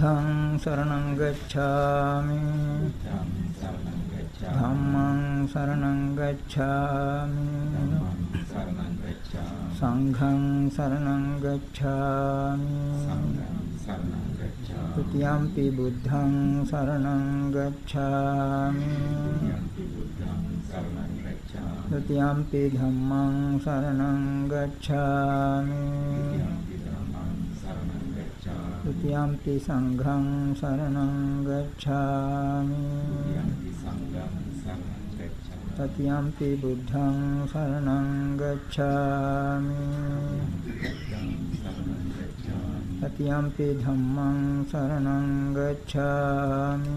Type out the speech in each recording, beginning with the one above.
බුද්ධං සරණං ගච්ඡාමි। ධම්මං සරණං ගච්ඡාමි। සංඝං සරණං ගච්ඡාමි। තුතියම්පි බුද්ධං සරණං ගච්ඡාමි। තුතියම්පි ධම්මං සරණං ගච්ඡාමි। Tutiampi sanghang saranang gacchami Tatiampi buddhang saranang gacchami Tatiampi dhammang saranang gacchami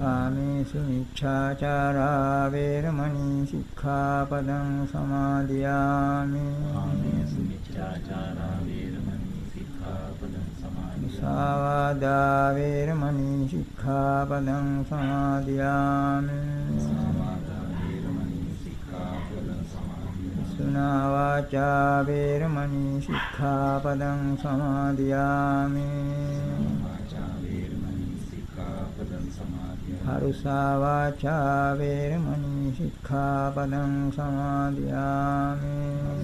ආමේසු මිච්ඡාචාරා වේරමණී සික්ඛාපදං සමාදියාමි. ආමේසු මිච්ඡාචාරා වේරමණී සික්ඛාපදං සමාදියාමි. සාවාදා වේරමණී සික්ඛාපදං සමාදියාමි. සාවාදා වේරමණී සික්ඛාපදං සමාදියාමි. සුනා වාචා වේරමණී සික්ඛාපදං සමාදියාමි හරුසා වාචා වේරමණී සික්ඛාපදං සමාදියාමි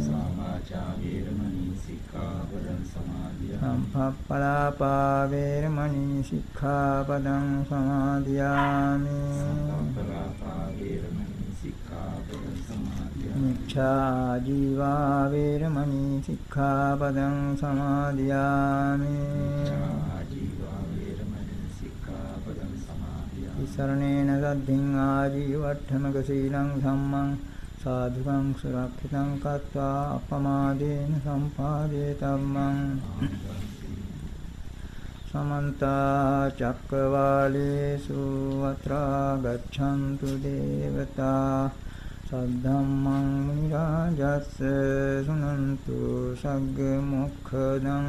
සමාචා වේරමණී සික්ඛාපදං සමාදියාමි සම්පප්පලාපා වේරමණී සික්ඛාපදං සමාදියාමි සම්පප්පලාපා වේරමණී සික්ඛාපදං සමාදියාමි මිච්ඡා ජීවා වේරමණී සික්ඛාපදං සමාදියාමි සරණේන සද්ධින් ආජීවට්ඨමක සීලං ධම්මං සාධුකං සුරක්ෂිතං කତ୍වා අපමාදේන සම්පාදේ තම්මං සමන්ත චක්කවාලේසු අත්‍රා ගච්ඡන්තු දේවතා සද්ධම්මං මුනි රාජස්ස සුනන්තු සග්ග මොක්ඛදං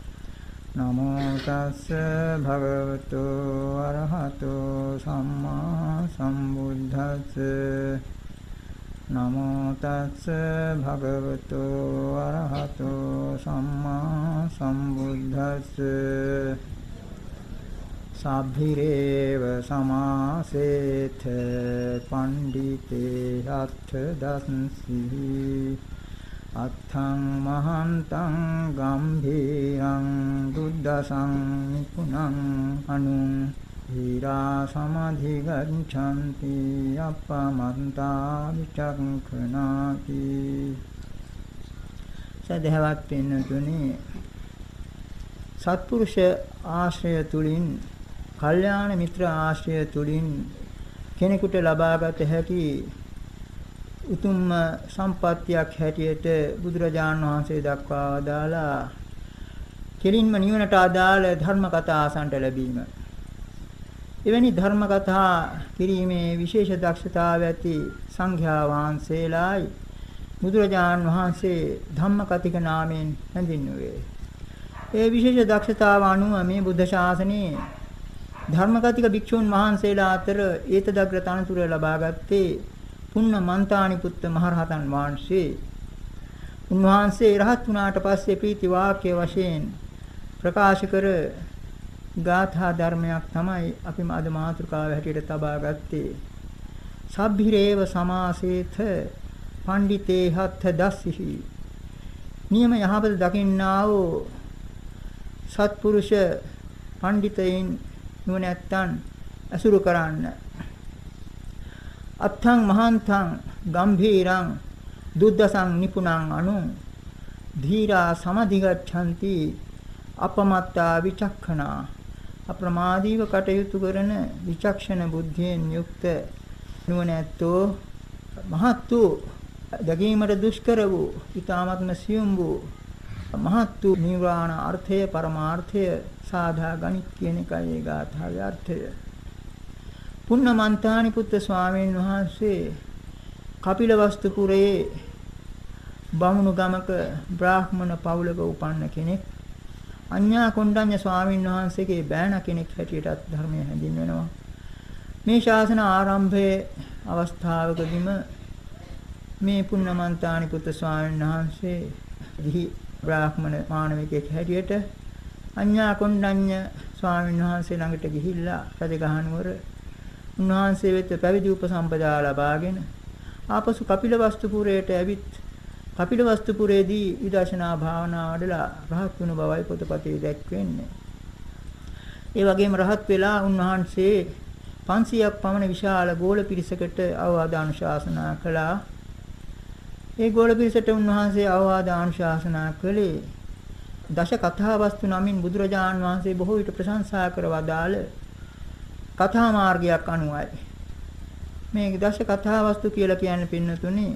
නමෝ තස්ස භගවතු අරහතෝ සම්මා සම්බුද්දස්ස. නමෝ තස්ස භගවතු අරහතෝ සම්මා සම්බුද්දස්ස. සබ්බිරේව සමාසේත පණ්ඩිතේ අත්ථ දස්සිහි අත්තං මහන්තං ගම්භීරං බුද්දසං නිකුණං අනුං හීරා සමාධි ගච්ඡanti අපමන්තා විචක්ඛනාති සදහවත් වෙනතුනි සත්පුරුෂ ආශ්‍රය තුලින් කල්යාණ මිත්‍ර ආශ්‍රය තුලින් කෙනෙකුට ලබාගත හැකි උතුම්ම සම්පත්තියක් හැටියට බුදුරජාණන් වහන්සේ දක්වා වදාලා කෙලින්ම නිවනට අදාළ ධර්ම කතා අසන්ට ලැබීම. එවැනි ධර්ම කතා කිරීමේ විශේෂ දක්ෂතාව ඇති සංඝයා වහන්සේලායි බුදුරජාණන් වහන්සේ ධම්ම කතික නාමයෙන් හැඳින්වුවේ. ඒ විශේෂ දක්ෂතාව අනුව මේ බුද්ධ ශාසනයේ ධර්මගතික භික්ෂුන් වහන්සේලා අතර ඒතදග්‍ර තනතුර ලබා ගත්තේ පුන්න මන්තානි පුත්ත මහරහතන් වහන්සේ. උන්වහන්සේ රහත් වුණාට පස්සේ ප්‍රීති වාක්‍ය වශයෙන් ප්‍රකාශ කර ගාථා ධර්මයක් තමයි අපි අද මාතෘකාව හැටියට තබා ගත්තේ. සබ්බිරේව සමාසේත පණ්ඩිතේ හත්ථ දස්සිහි නියම යහපත දකින්නා වූ සත්පුරුෂ පණ්ඩිතයින් නුවණැත්තන් අසුරු කරන්න අත්තං මහන්තං ගම්භීරං දුද්දසං නිපුණං අනු ධීරා සමදිගච්ඡanti අපමත්තා විචක්ඛනා අප්‍රමාදීව කටයුතු කරන විචක්ෂණ බුද්ධියෙන් යුක්ත නුවණැත්තෝ මහත් වූ දගීමට දුෂ්කර වූ ඊ타මත්ම සියුම් වූ මහත් වූ නිර්වාණ අර්ථය පරමාර්ථය සාධා ගනිත් කියන එකයි ඒ ගාථාවේ අර්ථය. පුන්නමන්තානි පුත්‍ර ස්වාමීන් වහන්සේ කපිලවස්තුපුරයේ බමුණු ගමක බ්‍රාහ්මණ පවුලක උපන්න කෙනෙක්. අඤ්ඤා කොණ්ඩඤ්ඤ ස්වාමීන් වහන්සේගේ බෑණ කෙනෙක් හැටියටත් ධර්මය හැඳින්වෙනවා. මේ ශාසන ආරම්භයේ අවස්ථාවකදීම මේ පුන්නමන්තානි පුත්‍ර ස්වාමීන් වහන්සේ දිහි බ්‍රාහ්මණ මානවිකයෙක් හැටියට අඤ්ඤා කොණ්ඩඤ්ඤ ස්වාමීන් වහන්සේ ළඟට ගිහිල්ලා රජගහනුවර උන්වහන්සේ වෙත පැවිදි උපසම්පදා ලබාගෙන ආපසු කපිලවස්තුපුරයට ඇවිත් කපිලවස්තුපුරේදී විදර්ශනා භාවනා වඩලා රහත් වුණු බවයි පොතපතේ දැක්වෙන්නේ. ඒ වගේම රහත් වෙලා උන්වහන්සේ 500ක් පමණ විශාල ගෝල පිරිසකට අවවාද අනුශාසනා කළා. ඒ ගෝල පිරිසට උන්වහන්සේ අවවාද අනුශාසනා කළේ දශ කථා වස්තු නමින් බුදුරජාන් වහන්සේ බොහෝ විට ප්‍රශංසා කරවදාළ කථා මාර්ගයක් අනුවයි. මේ දශ කථා වස්තු කියලා කියන්නේ පින්නතුනේ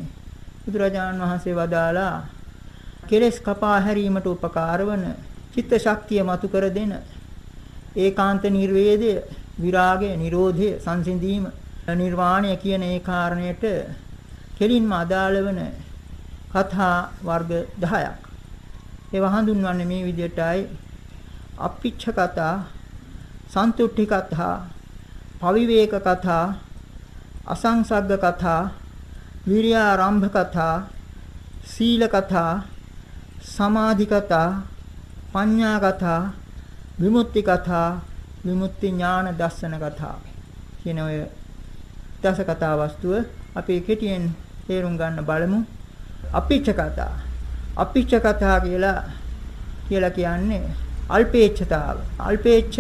බුදුරජාන් වහන්සේ වදාලා කෙලෙස් කපා හැරීමට උපකාර වන චිත්ත ශක්තිය මතු කර දෙන ඒකාන්ත නිර්වේදය විරාගය නිරෝධය සංසිඳීම නිර්වාණය කියන ඒ කාරණයට කෙලින්ම අදාළ වන කථා වර්ග 10ක්. ඒවා හඳුන්වන්නේ මේ විදිහටයි අප්පිච්ඡ කතා, සන්තුට්ඨි කතා, පවිවේක කතා, අසංසග්ග කතා, විරියාරම්භ කතා, සීල කතා, සමාධි කතා, පඤ්ඤා කතා, විමුක්ති කතා, විමුක්ති ඥාන දර්ශන කතා කියන ඔය දස කතා වස්තුව අපි කෙටියෙන් තේරුම් ගන්න බලමු. අපිච්ච කතා. අපිච්ච කතා කියලා කියලා කියන්නේ අල්පේච්ඡතාව. අල්පේච්ඡ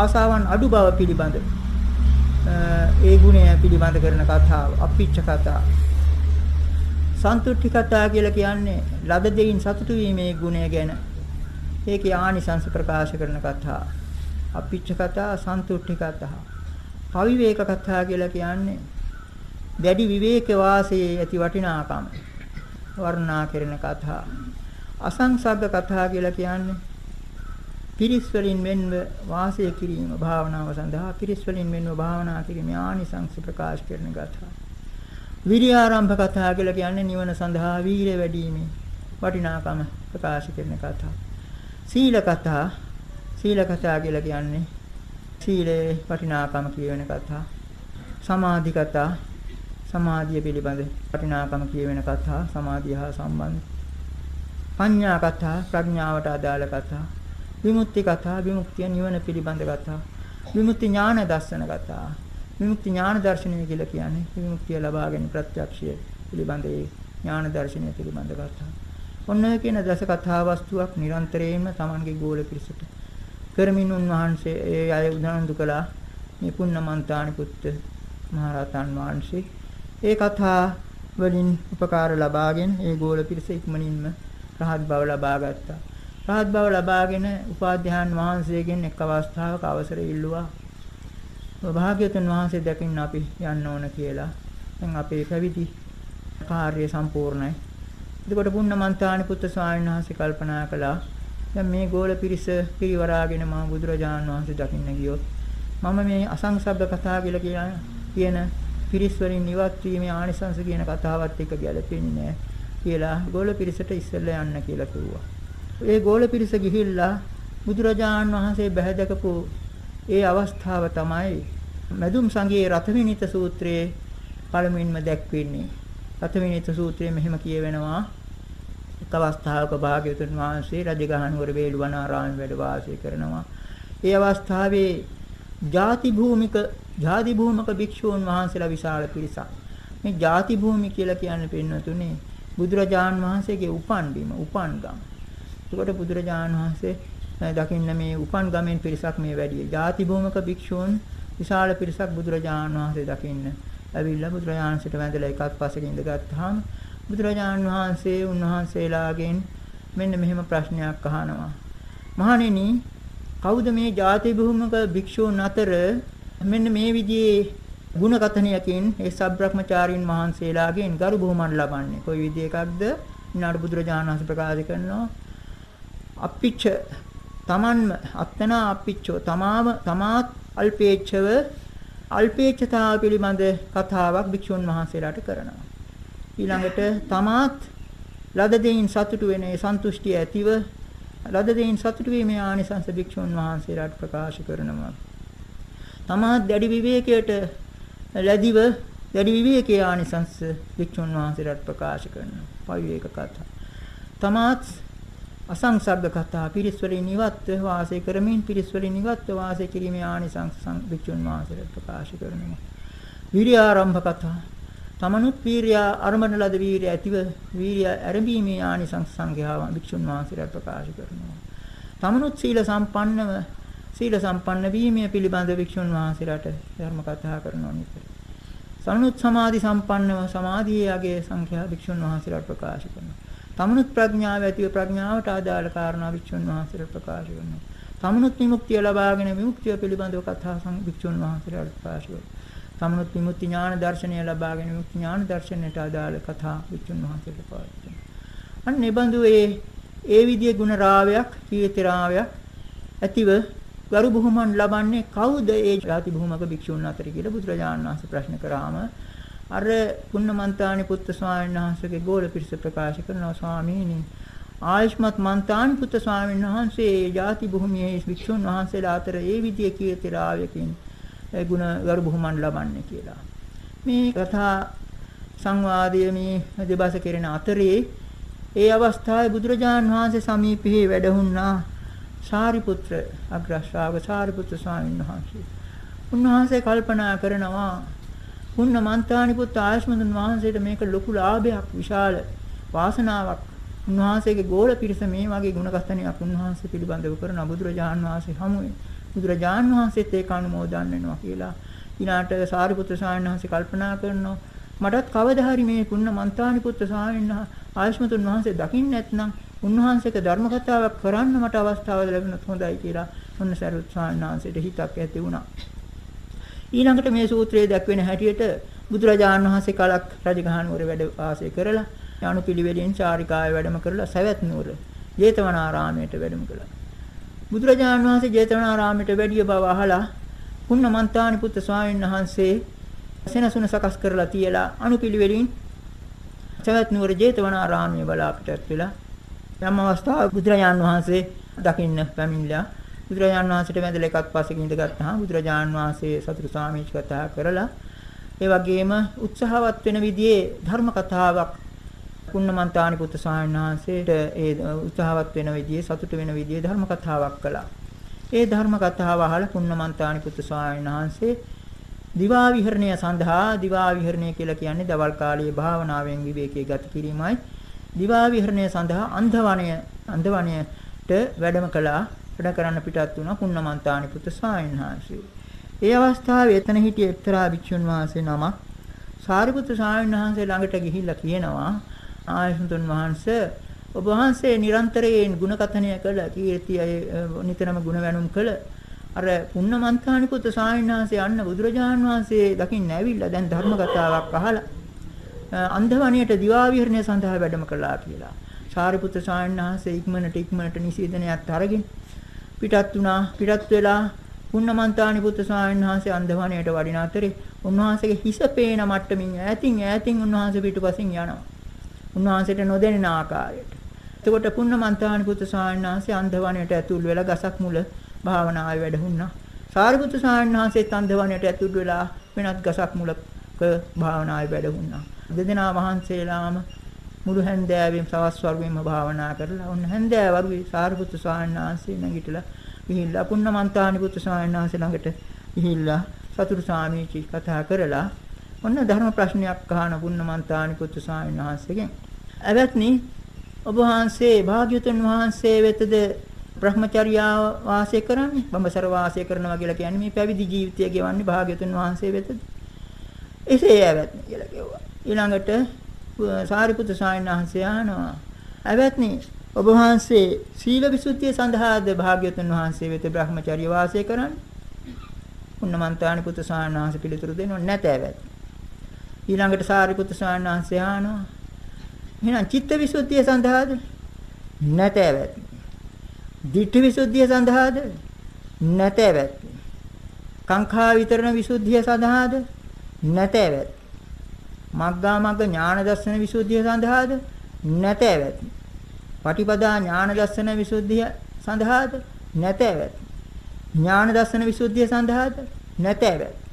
ආසාවන් අඩු බව පිළිබඳ ඒ ගුණය පිළිබඳ කරන කතාව අපිච්ච කතා. සන්තුට්ඨි කතා කියලා කියන්නේ ලද දෙයින් සතුටු වීමේ ගුණය ගැන ඒකේ ආනිසංස ප්‍රකාශ කරන කතා. අපිච්ච කතා සන්තුට්ඨි කතා. පවිවේක කතා කියලා කියන්නේ දැඩි විවේක වාසයේ ඇති වටිනාකම වර්ණනා කරන කතා. අසංසග්ග කතා කියලා කියන්නේ පිරිස් වලින් මෙන්ව වාසය කිරීම භාවනාව සඳහා පිරිස් වලින් මෙන්ව භාවනා කිරීම ආනිසංස ප්‍රකාශ කරන කතා. විරියාරම්භ කතා කියලා කියන්නේ නිවන සඳහා වීරය වැඩිීමේ වටිනාකම ප්‍රකාශ කරන කතා. සීල කතා සීල කතා කියලා කියන්නේ සීලේ වටිනාකම කියවෙන කතා. සමාධි කතා සමාධිය පිළිබඳ වටිනාකම කියවෙන කතා සමාධිය හා සම්බන්ධ. පඤ්ඤා කතා ප්‍රඥාවට අදාළ කතා. විමුක්ති කතා විමුක්තිය නිවන පිළිබඳ කතා. විමුක්ති ඥාන දර්ශන කතා. විමුක්ති ඥාන දර්ශනය කියලා කියන්නේ විමුක්තිය ලබා ගැනීම ප්‍රත්‍යක්ෂය පිළිබඳ ඒ ඥාන දර්ශනය පිළිබඳ කතා. ඔන්න ඔය කියන දස කතා වස්තුවක් නිරන්තරයෙන්ම Tamanගේ ගෝල පිරිසට කරමින් උන්වහන්සේ ඒ අය උදාහරණ කළා මේ පුන්නමන්තානි පුත්ත මහරහතන් වහන්සේ ඒ කතා වලින් උපකාර ලබාගෙන ඒ ගෝල පිරිස ඉක්මනින්ම රහත් බව ලබා ගත්තා. රහත් බව ලබාගෙන උපාධ්‍යාන වහන්සේගෙන් එක් අවස්ථාවක අවසර ඉල්ලුවා. භාග්‍යතුන් වහන්සේ දැකින්න අපි යන්න ඕන කියලා. දැන් අපේ පැවිදි කාර්ය සම්පූර්ණයි. එතකොට පුන්නමන්තානි පුත්‍ර ස්වාමීන් වහන්සේ කල්පනා කළා දැන් මේ ගෝල පිරිස පිරිවරාගෙන මම බුදුරජාණන් වහන්සේ දකින්න ගියොත් මම මේ අසංසබ්බ කතා කියලා කියන පිරිස් වලින් ඉවත් වීමේ ආනිසංස කියන කතාවත් එක්ක ගැලපෙන්නේ නැහැ කියලා ගෝල පිරිසට ඉස්සෙල්ලා යන්න කියලා කිව්වා. ඒ ගෝල පිරිස ගිහිල්ලා බුදුරජාණන් වහන්සේ බැහැදකපු ඒ අවස්ථාව තමයි මැදුම් සංගයේ රතවිනිත සූත්‍රයේ පළමුින්ම දැක්වෙන්නේ. රතවිනිත සූත්‍රයේ මෙහෙම කියවෙනවා එක් අවස්ථාවක භාග්‍යවතුන් වහන්සේ රජගහනුවර වේළුවනාරාම වැඩ වාසය කරනවා. ඒ අවස්ථාවේ ಜಾති භූමික ಜಾති භූමක භික්ෂූන් වහන්සේලා විශාල පිරිසක්. මේ ಜಾති භූමි කියලා කියන්නේ පින්නතුනේ බුදුරජාන් වහන්සේගේ උපන් බිම, උපන් ගම්. එතකොට බුදුරජාණන් වහන්සේ දකින්න මේ උපන් ගමෙන් පිරිසක් මේ වැඩි. ಜಾති භූමක භික්ෂූන් විශාල පිරිසක් බුදුරජාණන් වහන්සේ දකින්න. ඇවිල්ලා බුදුරජාණන්සිට වැඳලා එකත් පස්සක ඉඳගත්තාම බුදුරජාණන් වහන්සේ උන්වහන්සේලාගෙන් මෙන්න මෙහෙම ප්‍රශ්නයක් අහනවා. මහණෙනි කවුද මේ ಜಾති භූමක භික්ෂූන් අතර මෙන්න මේ විදිහේ ಗುಣකතනයකින් ඒ සබ්‍රක්‍මචාරීන් වහන්සේලාගෙන් ගරු බුහුමන් ලබන්නේ කොයි විදිහකක්ද? නාඩ බුදුරජාණන් වහන්සේ ප්‍රකාශ කරනවා අප්පිච්ච තමන්ම අත්තනා අප්පිච්චෝ තමාම තමාත් අල්පේච්ඡව අල්පේච්ඡතාව පිළිබඳ කතාවක් භික්ෂුන් වහන්සේලාට කරනවා ඊළඟට තමාත් ලද දෙයින් සතුටු වෙන ඒ සන්තුෂ්ටිය ඇතිව ලද දෙයින් සතුටු වීමේ ආනිසංස භික්ෂුන් වහන්සේලාට ප්‍රකාශ කරනවා තමාත් දැඩි විවේකයට ලැබිව දැඩි විවේකයේ ආනිසංස වික්ෂුන් වහන්සේලාට ප්‍රකාශ කරනවා. පවිවේක කතා. තමාත් අසංසග්ග කතා පිරිස් වලින් ඉවත්ව වාසය කරමින් පිරිස් වලින් ඉවත්ව වාසය කිරීමේ ආනිසංස වික්ෂුන් වහන්සේලාට ප්‍රකාශ කරනවා. විරිය ආරම්භ කතා. තමනුත් වීරිය අරමණ ලද වීරිය ඇතිව වීරිය ආරම්භීමේ ආනිසංස සංඝයාව වික්ෂුන් වහන්සේලාට ප්‍රකාශ කරනවා. තමනුත් සීල සම්පන්නව සීල සම්පන්න වීමේ පිළිබඳ වික්ෂුන් වහන්සේලාට ධර්ම කතා කරනවා නිතර. සනුත් සමාධි සම්පන්නව සමාධියේ යගේ සංඛ්‍යා වික්ෂුන් වහන්සේලාට ප්‍රකාශ කරනවා. තමනුත් ප්‍රඥාව ඇතිව ප්‍රඥාවට ආදාළ කාරණා වික්ෂුන් වහන්සේලාට ප්‍රකාශ කරනවා. තමනුත් විමුක්තිය ලබාගෙන විමුක්තිය පිළිබඳව කතා සං වික්ෂුන් වහන්සේලාට ප්‍රකාශ කරනවා. තමනුත් විමුක්ති ඥාන දර්ශනය ලබාගෙන විමුක්ති ඥාන දර්ශනයට අදාළ කතා වික්ෂුන් වහන්සේලාට ප්‍රකාශ කරනවා. අන්න ඒ බඳු ඒ ඒ විදිහේ ගුණ රාවයක්, කීර්ති රාවයක් ඇතිව ගරු බුහුමන් ලබන්නේ කවුද ඒ ජාති බුහුමක භික්ෂුන් අතර කියලා බුදුරජාණන් වහන්සේ ප්‍රශ්න කරාම අර පුන්නමන්තානි පුත්තු ස්වාමීන් වහන්සේගේ ගෝල පිරිස ප්‍රකාශ කරනවා ස්වාමීනි ආයුෂ්මත් මන්තානි පුත්තු ස්වාමීන් වහන්සේ ජාති බුහුමියේ භික්ෂුන් වහන්සේලා අතර ඒ විදිය කීර්ති රාවයකින් ගුණ ගරු බුහුමන් ලබන්නේ කියලා මේ කතා සංවාදයේ මේ දෙබස කෙරෙන අතරේ ඒ අවස්ථාවේ බුදුරජාණන් වහන්සේ සමීපෙහි වැඩහුණා සාරිපුත්‍ර අග්‍ර ශ්‍රාවක සාරිපුත්‍ර ස්වාමීන් වහන්සේ. උන්වහන්සේ කල්පනා කරනවා පුන්න මන්තානි පුත් ආයස්මතුන් වහන්සේට මේක ලොකු ලාභයක් විශාල වාසනාවක්. උන්වහන්සේගේ ගෝල පිරිස මේ වගේ ගුණ කථනයක් උන්වහන්සේ පිළිබඳව කරන බුදුරජාන් වහන්සේ හමුවේ බුදුරජාන් වහන්සේත් ඒක අනුමෝදන් වෙනවා කියලා. ඊළාට සාරිපුත්‍ර ස්වාමීන් වහන්සේ කල්පනා කරනවා මටත් කවදා හරි මේ පුන්න මන්තානි පුත්‍ර ස්වාමීන් වහන්සේ ආයස්මතුන් වහන්සේ දකින්න නැත්නම් උන්වහන්සේක ධර්ම කතාවක් කරන්න මට අවස්ථාව ලැබුණොත් හොඳයි කියලා ඔන්න සරුවත් ස්වාමීන් වහන්සේට හිතක් ඇති වුණා. ඊළඟට මේ සූත්‍රයේ දක්වන හැටියට බුදුරජාණන් වහන්සේ කලක් රජගහනුවර වැඩ වාසය කරලා අනුපිළිවෙලින් චාරිකාවේ වැඩම කරලා සවැත් නුවර ජේතවනාරාමයට වැඩම කළා. බුදුරජාණන් වහන්සේ ජේතවනාරාමයට වැඩිය බව අහලා පුන්නමන්තානි පුත්තු ස්වාමීන් වහන්සේ සෙනසුන සකස් කරලා තියලා අනුපිළිවෙලින් සවැත් නුවර ජේතවනාරාමයේ බලාපිටත් වෙලා යම් අවස්ථාවක බුදුරජාන් වහන්සේ දකින්න පැමිණිලා බුදුරජාන් වහන්සේට වැඳලා එකත් පස්සෙක ඉඳගත්තාම බුදුරජාන් වහන්සේ සතුරු සාමීච කතා කරලා ඒ වගේම උත්සාහවත් වෙන විදිහේ ධර්ම කතාවක් පුන්නමන්තානි පුත්තු ස්වාමීන් වහන්සේට ඒ උත්සාහවත් වෙන විදිහේ සතුට වෙන විදිහේ ධර්ම කතාවක් කළා. ඒ ධර්ම කතාව අහලා පුන්නමන්තානි පුත්තු ස්වාමීන් වහන්සේ දිවා විහරණය සඳහා දිවා විහරණය කියලා කියන්නේ දවල් කාලයේ භාවනාවෙන් විවේකයේ ගත කිරීමයි. දිවා විහරණය සඳහා අන්ධවණය අන්ධවණයට වැඩම කළා වැඩ කරන්න පිටත් වුණා පුන්නමන්තානි පුත්‍ර ස්වාමීන් වහන්සේ. ඒ අවස්ථාවේ එතන හිටිය එක්තරා භික්ෂුන් වහන්සේ නමක් සාරිපුත්‍ර ස්වාමීන් වහන්සේ ළඟට ගිහිල්ලා කියනවා ආයසුතුන් වහන්සේ ඔබ වහන්සේ නිරන්තරයෙන් ಗುಣ කථනය කළ කීර්තිය නිතරම ಗುಣ වැණුම් කළ අර පුන්නමන්තානි පුත්‍ර ස්වාමීන් වහන්සේ අන්න බුදුරජාණන් වහන්සේ දකින්න ඇවිල්ලා දැන් ධර්ම කතාවක් අහලා අන්ධවණියට දිවා විහරණය සඳහා වැඩම කළා කියලා. සාරිපුත්‍ර ස්වාමීන් වහන්සේ ඉක්මනට ඉක්මනට නිසීදනයත් අරගෙන පිටත් වුණා. පිටත් වෙලා පුන්නමන්තානි පුත්‍ර ස්වාමීන් වහන්සේ අන්ධවණියට වඩින අතරේ උන්වහන්සේගේ හිස පේන මට්ටමින් ඈතින් ඈතින් උන්වහන්සේ පිටුපසින් යනවා. උන්වහන්සේට නොදැනෙන ආකාරයට. එතකොට පුන්නමන්තානි පුත්තු ස්වාමීන් වහන්සේ අන්ධවණයට ඇතුල් වෙලා ගසක් මුල භාවනාවේ වැඩහුණා. සාරිපුත්තු ස්වාමීන් වහන්සේත් අන්ධවණයට ඇතුල් වෙලා වෙනත් ගසක් මුලක භාවනාවේ වැඩහුණා. දෙදෙනා වහන්සේලාම මුළු හැන්දෑවෙම සවස් වරුවෙම භාවනා කරලා ඔන්න හැන්දෑ වරුවේ සාරිපුත්තු ස්වාමීන් වහන්සේ නැගිටලා ගිහිල්ලා පුන්නමන්තානි පුත්තු ස්වාමීන් වහන්සේ ළඟට ගිහිල්ලා සතුරු සාමීචි කතා කරලා ඔන්න ධර්ම ප්‍රශ්නයක් අහන පුන්නමන්තානි පුත්තු ස්වාමීන් වහන්සේගෙන්. එවත්නි ඔබ වහන්සේ භාග්‍යතුන් වහන්සේ වෙතද බ්‍රහ්මචර්යාව වාසය කරන්නේ බඹසර වාසය කරනවා කියලා කියන්නේ මේ පැවිදි ජීවිතය ගෙවන්නේ භාග්‍යතුන් වහන්සේ වෙතද එසේ ඇවැත්නි කියලා කිව්වා ඊළඟට සාරිපුත්‍ර ස්වාමීන් වහන්සේ අහනවා ඇවැත්නි ඔබ වහන්සේ සීල විසුද්ධිය සඳහාද භාග්‍යතුන් වහන්සේ වෙත බ්‍රහ්මචර්ය වාසය කරන්නේ? පුන්නමන්තානි පුත්‍ර ස්වාමීන් වහන්සේ පිළිතුරු දෙනව නැත ඇවැත්නි. ඊළඟට සාරිපුත්‍ර ස්වාමීන් වහන්සේ අහනවා එහෙනම් චිත්ත විසුද්ධිය සඳහාද නැත ඇවැත්නි. ditthi visuddhiය සඳහාද නැත ඇවැත්නි. කාංකා විතරණ විසුද්ධිය සඳහාද නැත ඇවැත්නි. මග්ගා මග්ග ඥාන දර්ශන විසුද්ධිය සඳහාද? නැත ඇවැත්නි පටිපදා ඥාන දර්ශන විසුද්ධිය සඳහාද? නැත ඇවැත්නි ඥාන දර්ශන විසුද්ධිය සඳහාද? නැත ඇවැත්නි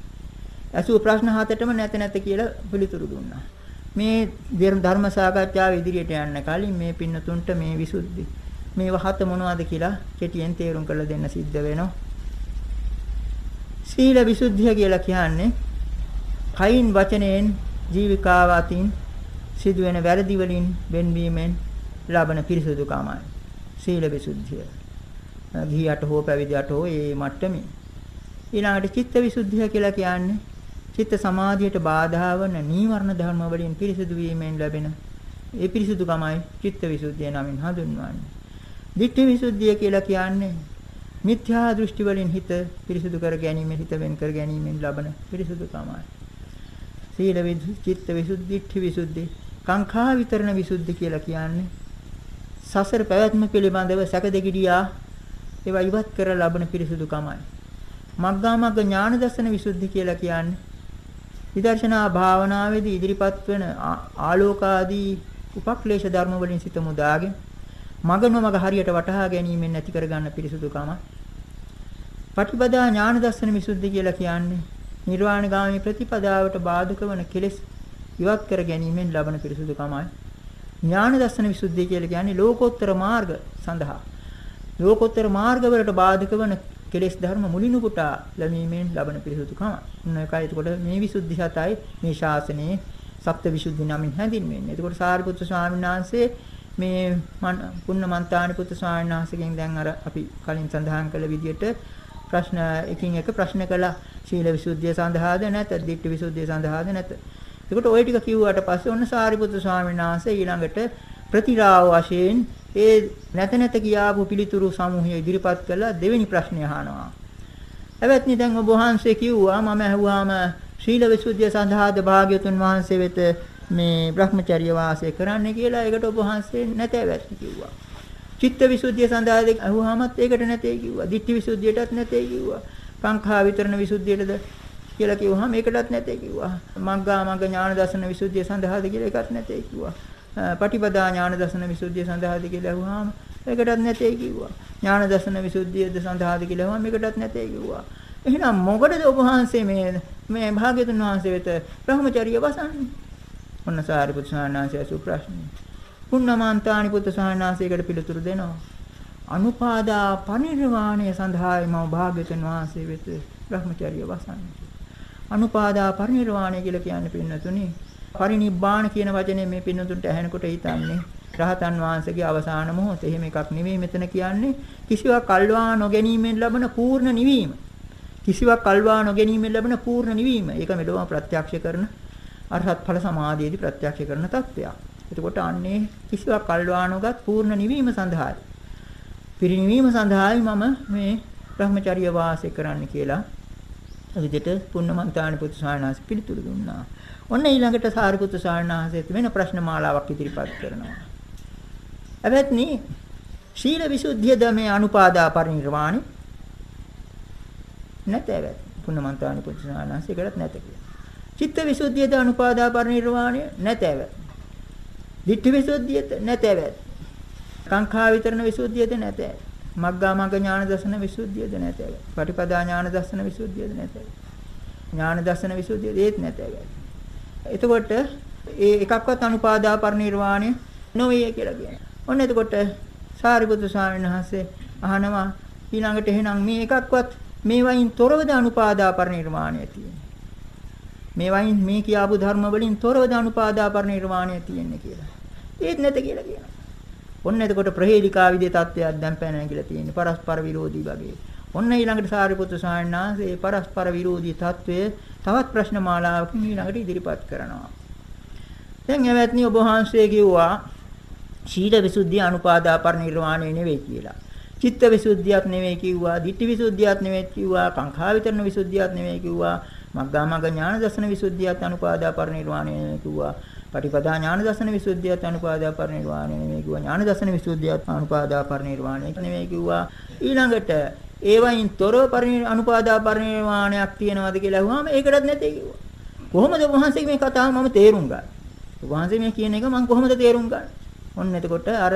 අසු ප්‍රශ්න හතටම නැත නැත කියලා පිළිතුරු දුන්නා. මේ ධර්ම සාකච්ඡාව ඉදිරියට යන්න කලින් මේ පින්නතුන්ට මේ විසුද්ධි මේ වහත මොනවද කියලා කෙටියෙන් තේරුම් කරලා දෙන්න සිද්ධ වෙනවා. සීල විසුද්ධිය කියලා කියන්නේ කයින් වචනයෙන් ජීවිකාව අතින් සිදුවෙන වැරදි වලින් වෙන්වීමෙන් ලබන පිරිසුදුකමයි. සීල විසුද්ධිය. ගිහියට හෝ පැවිදියට හෝ මේ මට්ටමේ. ඊළඟට චිත්ත විසුද්ධිය කියලා කියන්නේ චිත්ත සමාධියට බාධා වන නීවරණ ධර්ම වලින් පිරිසිදු වීමෙන් ලැබෙන ඒ පිරිසිදුකමයි චිත්ත විසුද්ධිය නමින් හඳුන්වන්නේ. ditthi visuddhiya කියලා කියන්නේ මිත්‍යා දෘෂ්ටි වලින් හිත පිරිසිදු කර ගැනීම හිත වෙන් කර ගැනීමෙන් ලබන පිරිසිදුකමයි. සීල විසුද්ධි, චිත්ත විසුද්ධි, ditthi විසුද්ධි, කාංකා විතරණ විසුද්ධි කියලා කියන්නේ සසර පැවැත්ම පිළිබඳව සැකදෙගිඩියා ඒවා ඉවත් කර ලබන පිරිසිදුකමයි. මග්ගා මග්ග ඥාන දර්ශන විසුද්ධි කියලා කියන්නේ විදර්ශනා භාවනාවේදී ඉදිරිපත් වෙන ආලෝකාදී උපක්ලේශ ධර්ම වලින් සිත මුදාගෙන මගන මග හරියට වටහා ගැනීමෙන් නැති කරගන්න පිරිසුදුකම. පටිපදා ඥාන දර්ශන විසුද්ධි කියලා කියන්නේ නිර්වාණ ගාමී ප්‍රතිපදාවට බාධක වන කෙලෙස් ඉවත් කර ගැනීමෙන් ලබන පිරිසුදුකමයි. ඥාන දර්ශන විසුද්ධිය කියලා කියන්නේ ලෝකෝත්තර මාර්ග සඳහා. ලෝකෝත්තර මාර්ග වලට බාධක වන කෙලෙස් ධර්ම මුලිනු පුටා ලැබීමෙන් ලබන පිරිසුදුකම. මොනවායි එතකොට මේ විසුද්ධි හතයි මේ ශාසනයේ සප්ත විසුද්ධි නමින් හැඳින්වෙන්නේ. එතකොට සාරිපුත්‍ර ස්වාමීන් වහන්සේ මේ පුන්නමන්තානි පුත්තු ස්වාමීන් වහන්සේගෙන් දැන් අර අපි කලින් සඳහන් කළ විදිහට ප්‍රශ්න එකින් එක ප්‍රශ්න කළා සීල විසුද්ධිය සඳහාද නැත දිට්ඨි විසුද්ධිය සඳහාද නැත. ඒකට ওই ටික කිව්වට පස්සේ ඔන්න සාරිපුත්තු ස්වාමීන් වහන්සේ ඊළඟට ප්‍රතිරාව වශයෙන් ඒ නැත නැත කියාපු පිළිතුරු සමූහය ඉදිරිපත් කළා දෙවෙනි ප්‍රශ්නය අහනවා. එවත්නි දැන් ඔබ වහන්සේ කිව්වා මම අහුවාම ශීල විසුද්ධිය සඳහාද භාග්‍යතුන් වහන්සේ වෙත මේ Brahmacharya වාසය කරන්න කියලා ඒකට ඔබ වහන්සේ නැතේවත් කිව්වා. චිත්ත විසුද්ධිය සඳහා අහුවාමත් ඒකට නැතේ කිව්වා. ditthi විසුද්ධියටත් නැතේ කිව්වා. කාංකා විතරණ විසුද්ධියටද කියලා කිව්වහම ඒකටත් නැතේ කිව්වා. මග්ගා මග්ග ඥාන දර්ශන විසුද්ධිය සඳහාද කියලා ඒකත් නැතේ කිව්වා. පටිපදා ඥාන දර්ශන විසුද්ධිය සඳහාද කියලා අහුවාම ඒකටත් නැතේ කිව්වා. ඥාන දර්ශන විසුද්ධියද සඳහාද කියලා අහුවාම ඒකටත් නැතේ කිව්වා. එහෙනම් මොකටද ඔබ වහන්සේ මේ මේ භාග්‍යතුන් වහන්සේ වෙත බ්‍රහ්මචර්ය වසන්නේ? ඔන්න සාරිපුත් සාහනාංශය අසු ප්‍රශ්නේ. පුන්නමාන්තානි පුත් සාහනාංශයකට පිළිතුරු දෙනවා. අනුපාදා පරිනිර්වාණය සඳහායි මම භාග්‍යතුන් වහන්සේ වෙත Brahmacharya වසන්නේ. අනුපාදා පරිනිර්වාණය කියලා කියන්නේ පින්නතුනි. පරිනිබ්බාණ කියන වචනේ මේ පින්නතුන්ට ඇහෙනකොට හිතන්නේ රහතන් වහන්සේගේ අවසාන මොහොත. එහෙම එකක් නෙවෙයි මෙතන කියන්නේ කිසිවක් අල්වා නොගැනීමෙන් ලබන පූර්ණ නිවීම. කිසිවක් අල්වා නොගැනීමෙන් ලැබෙන පූර්ණ නිවීම. ඒක මෙලොව ප්‍රත්‍යක්ෂ කරන අරහත් ඵල සමාධියේදී ප්‍රත්‍යක්ෂ කරන තත්වයක්. එතකොට අන්නේ කිසිවක් අල්වානොගත් පූර්ණ නිවීම සඳහායි. පිරිනිවීම සඳහායි මම මේ Brahmacharya වාසය කරන්න කියලා විදිහට පුන්නමන්තානි පුත්තු සායනාස් පිළිතුරු දුන්නා. ඔන්න ඊළඟට සාරිපුත්තු සායනාසෙත් වෙන ප්‍රශ්න මාලාවක් ඉදිරිපත් කරනවා. එවත්නි ශීල විසුද්ධියද මේ අනුපාදා පරිනිර්වාණි නැතේවත් පුන්නමන්තානි පුත්තු සායනාසෙකටත් නැත කියලා. චිත්ත විසුද්ධියද අනුපාදා පරිනිර්වාණය නැතැව. Ditthi විසුද්ධියද නැතැව. කාංකා විතරන විසුද්ධියද නැත. මග්ගා මග්ග ඥාන දර්ශන විසුද්ධියද නැත. පටිපදා ඥාන දර්ශන විසුද්ධියද නැත. ඥාන දර්ශන විසුද්ධියද ඒත් නැත. එතකොට ඒ එකක්වත් අනුපාදා පරිනිර්වාණය නොවේ කියලා කියනවා. ඔන්න එතකොට සාරිපුත්‍ර ස්වාමීන් වහන්සේ අහනවා ඊළඟට එහෙනම් මේ එකක්වත් මේ වයින් තොරවද අනුපාදා පරිනිර්වාණය තියෙන්නේ. මේ වයින් මේ කියාපු ධර්ම වලින් තොරවද අනුපාදා පරිනිර්වාණය තියෙන්නේ කියලා. ඒත් නැත කියලා කියනවා. ඔන්න එතකොට ප්‍රහේලිකා විදේ තත්ත්වයක් දැන් පැනන කියලා තියෙන්නේ. පරස්පර විරෝධී වගේ. ඔන්න ඊළඟට සාරිපුත්‍ර ස්වාමීන් වහන්සේ පරස්පර විරෝධී తත්වය තවත් ප්‍රශ්න මාලාවකින් ඊළඟට ඉදිරිපත් කරනවා. දැන් එවත්නි ඔබ වහන්සේ කිව්වා ශීල විසුද්ධිය අනුපාදා පරිනිර්වාණය නෙවෙයි කියලා. චිත්ත විසුද්ධියක් නෙවෙයි කිව්වා, ditthi විසුද්ධියක් නෙවෙයි කිව්වා, කාංකා විතරන විසුද්ධියක් නෙවෙයි කිව්වා, මග්ගාමග්ග ඥාන දර්ශන විසුද්ධියක් අනුපාදා පරිනිර්වාණය නෙවෙයි කිව්වා. පටිපදා ඥාන දර්ශන විසුද්ධියත් අනුපාදා පරිනිර්වාණය නෙවෙයි කිව්වා. ඥාන දර්ශන විසුද්ධියත් අනුපාදා පරිනිර්වාණය නෙවෙයි කිව්වා. ඊළඟට ඒවයින් තොරව පරිනි අනුපාදා පරිනිර්වාණයක් තියෙනවද කියලා අහුවාම ඒකටත් නැtei කිව්වා. කොහොමද වහන්සේ මේ කතාව මම තේරුම් ගන්නේ? වහන්සේ මේ කියන එක මම කොහොමද තේරුම් ගන්නේ? ඔන්න එතකොට අර